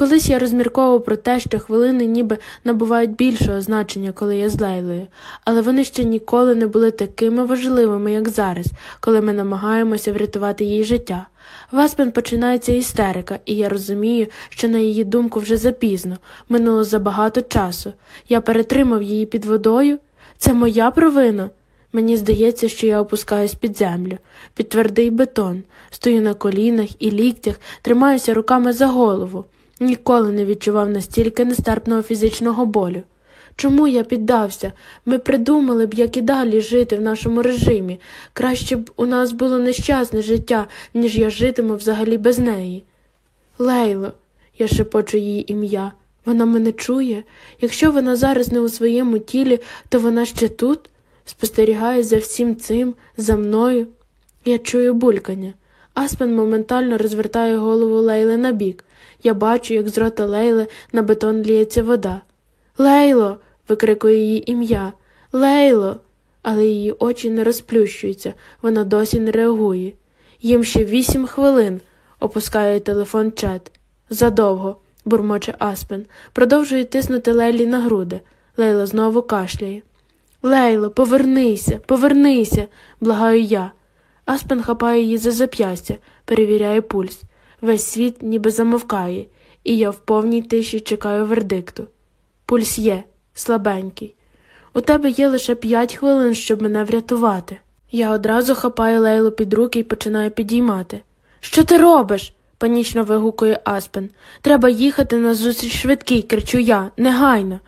Колись я розмірковував про те, що хвилини ніби набувають більшого значення, коли я з Лейлою, але вони ще ніколи не були такими важливими, як зараз, коли ми намагаємося врятувати її життя. В Аспен починається істерика, і я розумію, що на її думку вже запізно, минуло забагато часу. Я перетримав її під водою. Це моя провина. Мені здається, що я опускаюсь під землю, під твердий бетон, стою на колінах і ліктях, тримаюся руками за голову. Ніколи не відчував настільки нестерпного фізичного болю. Чому я піддався? Ми придумали б, як і далі жити в нашому режимі. Краще б у нас було нещасне життя, ніж я житиму взагалі без неї. Лейло, я шепочу її ім'я. Вона мене чує. Якщо вона зараз не у своєму тілі, то вона ще тут, спостерігає за всім цим, за мною. Я чую булькання. Аспен моментально розвертає голову Лейли на бік. Я бачу, як з рота Лейли на бетон ліється вода. Лейло. викрикує її ім'я. Лейло. Але її очі не розплющуються, вона досі не реагує. Їм ще вісім хвилин, опускає телефон чат. Задовго, бурмоче Аспен, продовжує тиснути Лейлі на груди. Лейла знову кашляє. Лейло, повернися, повернися, благаю я. Аспен хапає її за зап'ястя, перевіряє пульс. Весь світ ніби замовкає, і я в повній тиші чекаю вердикту. Пульс є, слабенький. У тебе є лише п'ять хвилин, щоб мене врятувати. Я одразу хапаю Лейлу під руки і починаю підіймати. Що ти робиш? панічно вигукує Аспен. Треба їхати на зустріч швидкий, кричу я, негайно.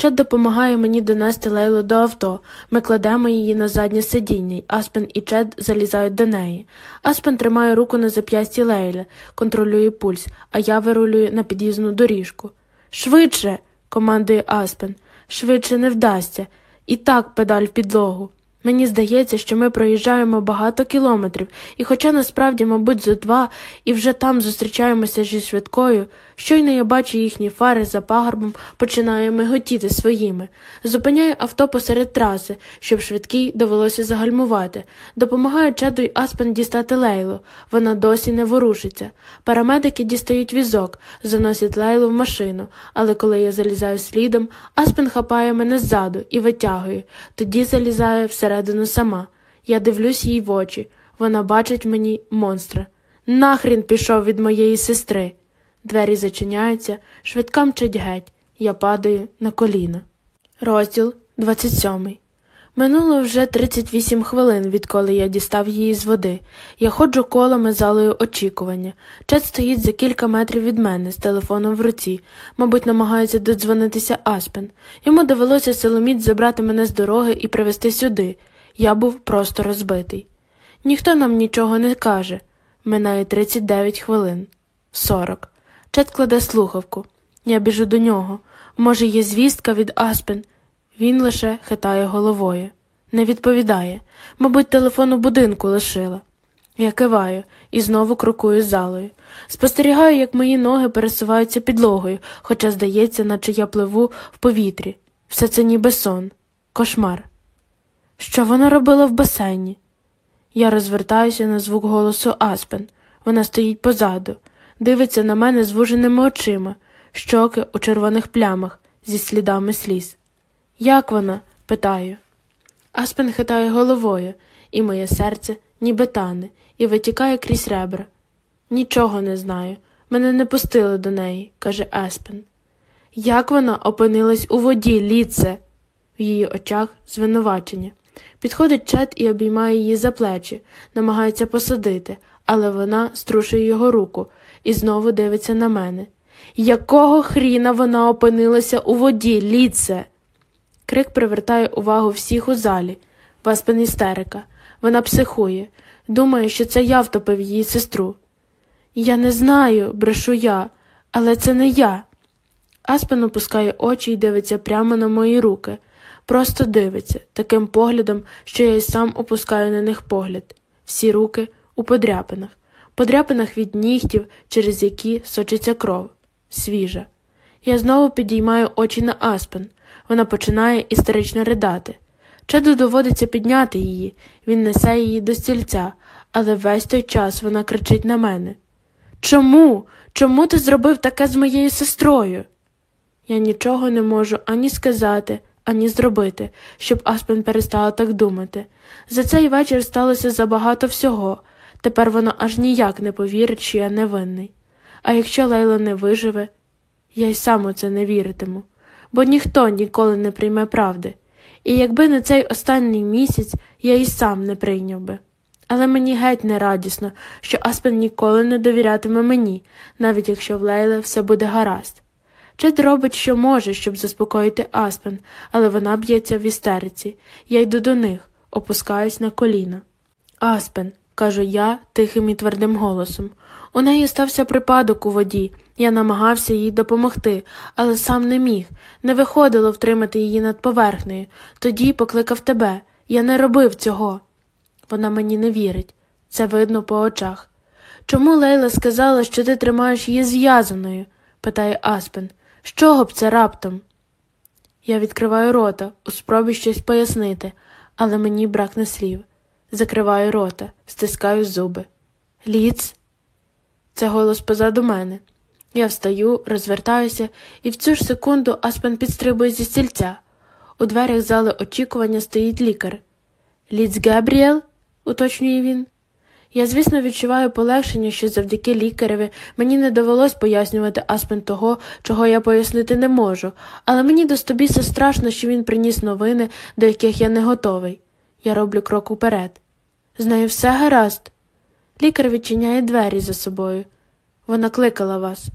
Чет допомагає мені донести Лейлу до авто. Ми кладемо її на заднє сидіння, Аспен і Чет залізають до неї. Аспен тримає руку на зап'ясті Лейли, контролює пульс, а я вирулюю на під'їзну доріжку. Швидше, командує Аспен. Швидше не вдасться. І так педаль в підлогу. Мені здається, що ми проїжджаємо багато кілометрів, і хоча насправді, мабуть, за два і вже там зустрічаємося зі швидкою, щойно я бачу їхні фари за пагорбом, починає миготіти своїми. Зупиняю авто посеред траси, щоб швидкій довелося загальмувати. Допомагаю Чеду й Аспен дістати Лейлу. Вона досі не ворушиться. Парамедики дістають візок, заносять Лейлу в машину, але коли я залізаю слідом, Аспен хапає мене ззаду і витягує, тоді залізає всередину сама. Я дивлюсь їй в очі. Вона бачить мені монстра. Нахрін пішов від моєї сестри. Двері зачиняються, швидка мчить геть. Я падаю на коліна. Розділ 27. Минуло вже 38 хвилин, відколи я дістав її з води. Я ходжу колами залою очікування. Чет стоїть за кілька метрів від мене з телефоном в руці, мабуть, намагається додзвонитися Аспен. Йому довелося силоміць забрати мене з дороги і привезти сюди. Я був просто розбитий. Ніхто нам нічого не каже. Минає 39 хвилин. 40. Чет кладе слухавку. Я біжу до нього. Може, є звістка від Аспен. Він лише хитає головою. Не відповідає. Мабуть, телефон у будинку лишила. Я киваю і знову крокую залою. Спостерігаю, як мої ноги пересуваються підлогою, хоча здається, наче я пливу в повітрі. Все це ніби сон. Кошмар. Що вона робила в басейні? Я розвертаюся на звук голосу Аспен. Вона стоїть позаду, дивиться на мене звуженими очима, щоки у червоних плямах зі слідами сліз. Як вона? питаю. Аспен хитає головою, і моє серце ніби тане, і витікає крізь ребра. Нічого не знаю. Мене не пустили до неї, каже Аспен. Як вона опинилась у воді, ліце? В її очах звинувачення. Підходить чет і обіймає її за плечі, намагається посадити, але вона струшує його руку і знову дивиться на мене. Якого хріна вона опинилася у воді, ліце? Крик привертає увагу всіх у залі. Васпен істерика. Вона психує. Думає, що це я втопив її сестру. Я не знаю, брешу я, але це не я. Аспен опускає очі і дивиться прямо на мої руки. Просто дивиться, таким поглядом, що я й сам опускаю на них погляд. Всі руки у подряпинах, подряпинах від нігтів, через які сочиться кров. Свіжа. Я знову підіймаю очі на Аспен. Вона починає істерично ридати. Чаду доводиться підняти її, він несе її до стільця, але весь той час вона кричить на мене. Чому? Чому ти зробив таке з моєю сестрою? Я нічого не можу ані сказати, ані зробити, щоб Аспен перестала так думати. За цей вечір сталося забагато всього. Тепер вона аж ніяк не повірить, що я невинний. А якщо Лейла не виживе, я й сам у це не віритиму бо ніхто ніколи не прийме правди, і якби не цей останній місяць, я і сам не прийняв би. Але мені геть не радісно, що Аспен ніколи не довірятиме мені, навіть якщо в Лейле все буде гаразд. Чет робить, що може, щоб заспокоїти Аспен, але вона б'ється в істериці. Я йду до них, опускаюсь на коліна. Аспен, кажу я тихим і твердим голосом. У неї стався припадок у воді. Я намагався їй допомогти, але сам не міг. Не виходило втримати її над поверхнею. Тоді покликав тебе. Я не робив цього. Вона мені не вірить. Це видно по очах. Чому Лейла сказала, що ти тримаєш її зв'язаною? питає Аспен. З чого б це раптом? Я відкриваю рота у спробі щось пояснити, але мені бракне слів. Закриваю рота, стискаю зуби. Ліц. Це голос позаду мене. Я встаю, розвертаюся, і в цю ж секунду Аспен підстрибує зі стільця. У дверях зали очікування стоїть лікар. Ліц Габріел, уточнює він. Я, звісно, відчуваю полегшення, що завдяки лікареві мені не довелось пояснювати Аспен того, чого я пояснити не можу, але мені до стобіса страшно, що він приніс новини, до яких я не готовий. Я роблю крок уперед. З нею все гаразд. Лікар відчиняє двері за собою. Вона кликала вас.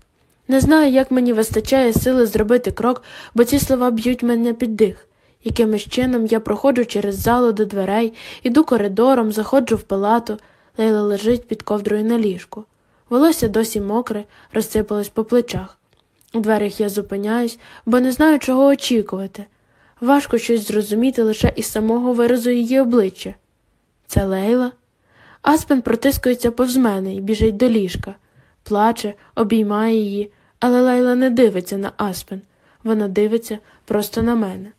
Не знаю, як мені вистачає сили зробити крок, бо ці слова б'ють мене під дих. Якимось чином я проходжу через залу до дверей, іду коридором, заходжу в палату, Лейла лежить під ковдрою на ліжку. Волосся досі мокре, розсипалось по плечах. У дверях я зупиняюсь, бо не знаю, чого очікувати. Важко щось зрозуміти лише із самого виразу її обличчя. Це Лейла? Аспен протискується повз мене і біжить до ліжка плаче, обіймає її, але Лайла не дивиться на Аспен, вона дивиться просто на мене.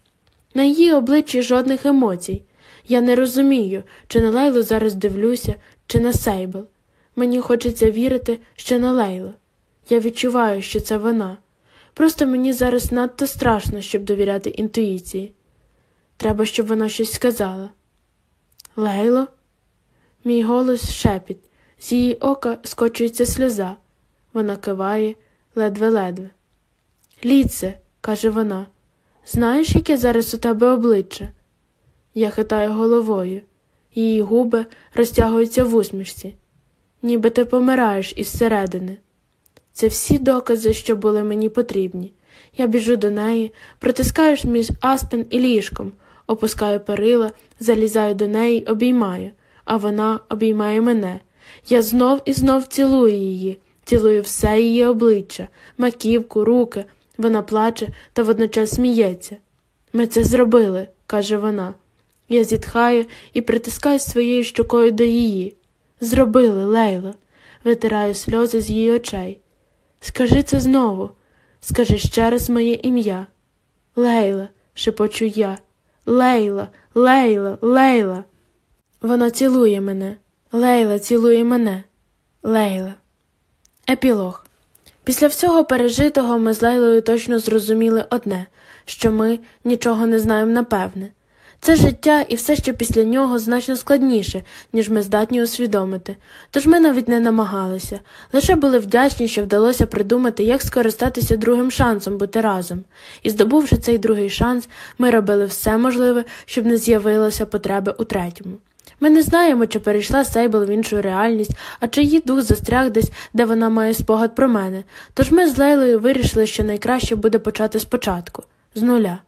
На її обличчі жодних емоцій. Я не розумію, чи на Лейлу зараз дивлюся, чи на Сейбл. Мені хочеться вірити, що на Лейлу. Я відчуваю, що це вона. Просто мені зараз надто страшно, щоб довіряти інтуїції. Треба, щоб вона щось сказала. Лейло? Мій голос шепіт, з її ока скочується сльоза. Вона киває ледве-ледве. Ліце, каже вона, знаєш, яке зараз у тебе обличчя? Я хитаю головою. Її губи розтягуються в усмішці, ніби ти помираєш із середини. Це всі докази, що були мені потрібні. Я біжу до неї, протискаєш між аспен і ліжком, опускаю перила, залізаю до неї, обіймаю, а вона обіймає мене. Я знов і знов цілую її, цілую все її обличчя, маківку, руки. Вона плаче та водночас сміється. Ми це зробили, каже вона. Я зітхаю і притискаю своєю щокою до її. Зробили, Лейла, витираю сльози з її очей. Скажи це знову, скажи ще раз моє ім'я. Лейла, шепочу я. Лейла, Лейла, Лейла. Вона цілує мене. Лейла цілує мене. Лейла. Епілог. Після всього пережитого ми з Лейлою точно зрозуміли одне, що ми нічого не знаємо напевне. Це життя і все, що після нього значно складніше, ніж ми здатні усвідомити. Тож ми навіть не намагалися, лише були вдячні, що вдалося придумати, як скористатися другим шансом бути разом. І здобувши цей другий шанс, ми робили все можливе, щоб не з'явилося потреби у третьому. Ми не знаємо, чи перейшла Сейбл в іншу реальність, а чи її дух застряг десь, де вона має спогад про мене. Тож ми з Лейлою вирішили, що найкраще буде почати спочатку, з нуля.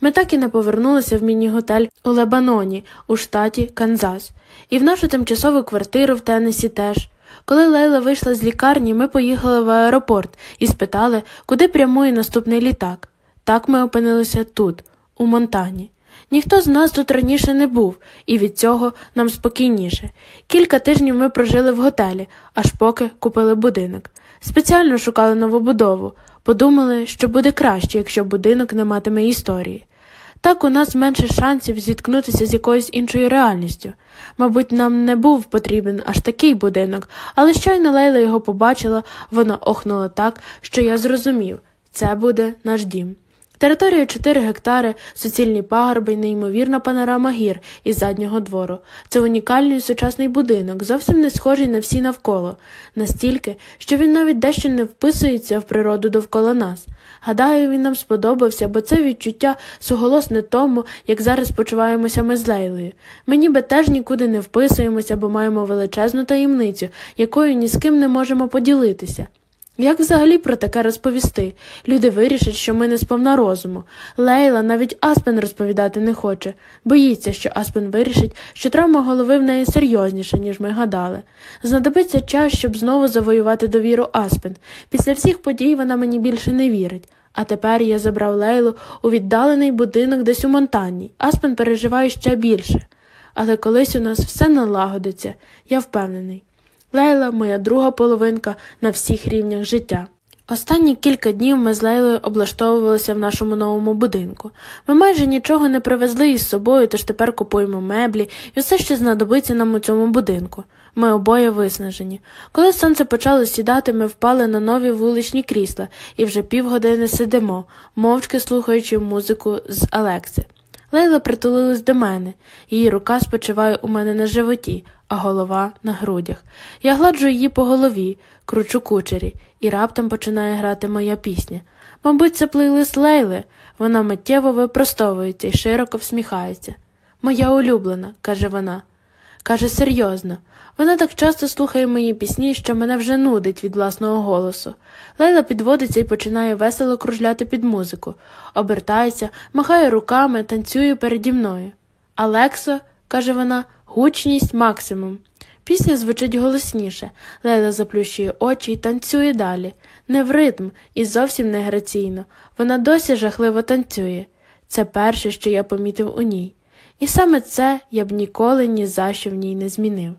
Ми так і не повернулися в міні-готель у Лебаноні, у штаті Канзас, і в нашу тимчасову квартиру в Теннесі теж. Коли Лейла вийшла з лікарні, ми поїхали в аеропорт і спитали, куди прямує наступний літак. Так ми опинилися тут, у Монтані. Ніхто з нас тут раніше не був, і від цього нам спокійніше. Кілька тижнів ми прожили в готелі, аж поки купили будинок. Спеціально шукали новобудову, подумали, що буде краще, якщо будинок не матиме історії. Так у нас менше шансів зіткнутися з якоюсь іншою реальністю. Мабуть, нам не був потрібен аж такий будинок, але щойно Лейла його побачила, вона охнула так, що я зрозумів це буде наш дім. Територія 4 гектари, суцільні пагорби й неймовірна панорама гір із заднього двору. Це унікальний сучасний будинок, зовсім не схожий на всі навколо, настільки, що він навіть дещо не вписується в природу довкола нас. Гадаю, він нам сподобався, бо це відчуття суголосне тому, як зараз почуваємося ми з Лейлою. Ми ніби теж нікуди не вписуємося, бо маємо величезну таємницю, якою ні з ким не можемо поділитися. Як взагалі про таке розповісти? Люди вирішать, що ми не сповна розуму. Лейла навіть Аспен розповідати не хоче, боїться, що Аспен вирішить, що травма голови в неї серйозніша, ніж ми гадали. Знадобиться час, щоб знову завоювати довіру Аспен. Після всіх подій вона мені більше не вірить. А тепер я забрав Лейлу у віддалений будинок десь у Монтані. Аспен переживає ще більше. Але колись у нас все налагодиться, я впевнений. Лейла моя друга половинка на всіх рівнях життя. Останні кілька днів ми з Лейлою облаштовувалися в нашому новому будинку. Ми майже нічого не привезли із собою, тож тепер купуємо меблі і все, що знадобиться нам у цьому будинку. Ми обоє виснажені. Коли сонце почало сідати, ми впали на нові вуличні крісла і вже півгодини сидимо, мовчки слухаючи музику з Алекси. Лейла притулилась до мене, її рука спочиває у мене на животі, а голова на грудях. Я гладжу її по голові, кручу кучері, і раптом починає грати моя пісня. Мабуть, це плейлист Лейли. Вона миттєво випростовується і широко всміхається. Моя улюблена, каже вона. Каже серйозно. Вона так часто слухає мої пісні, що мене вже нудить від власного голосу. Лейла підводиться і починає весело кружляти під музику, обертається, махає руками, танцює переді мною. Алексо, каже вона, гучність максимум. Пісня звучить голосніше. Лейла заплющує очі і танцює далі, не в ритм і зовсім не граційно. Вона досі жахливо танцює. Це перше, що я помітив у ній. І саме це я б ніколи ні за що в ній не змінив.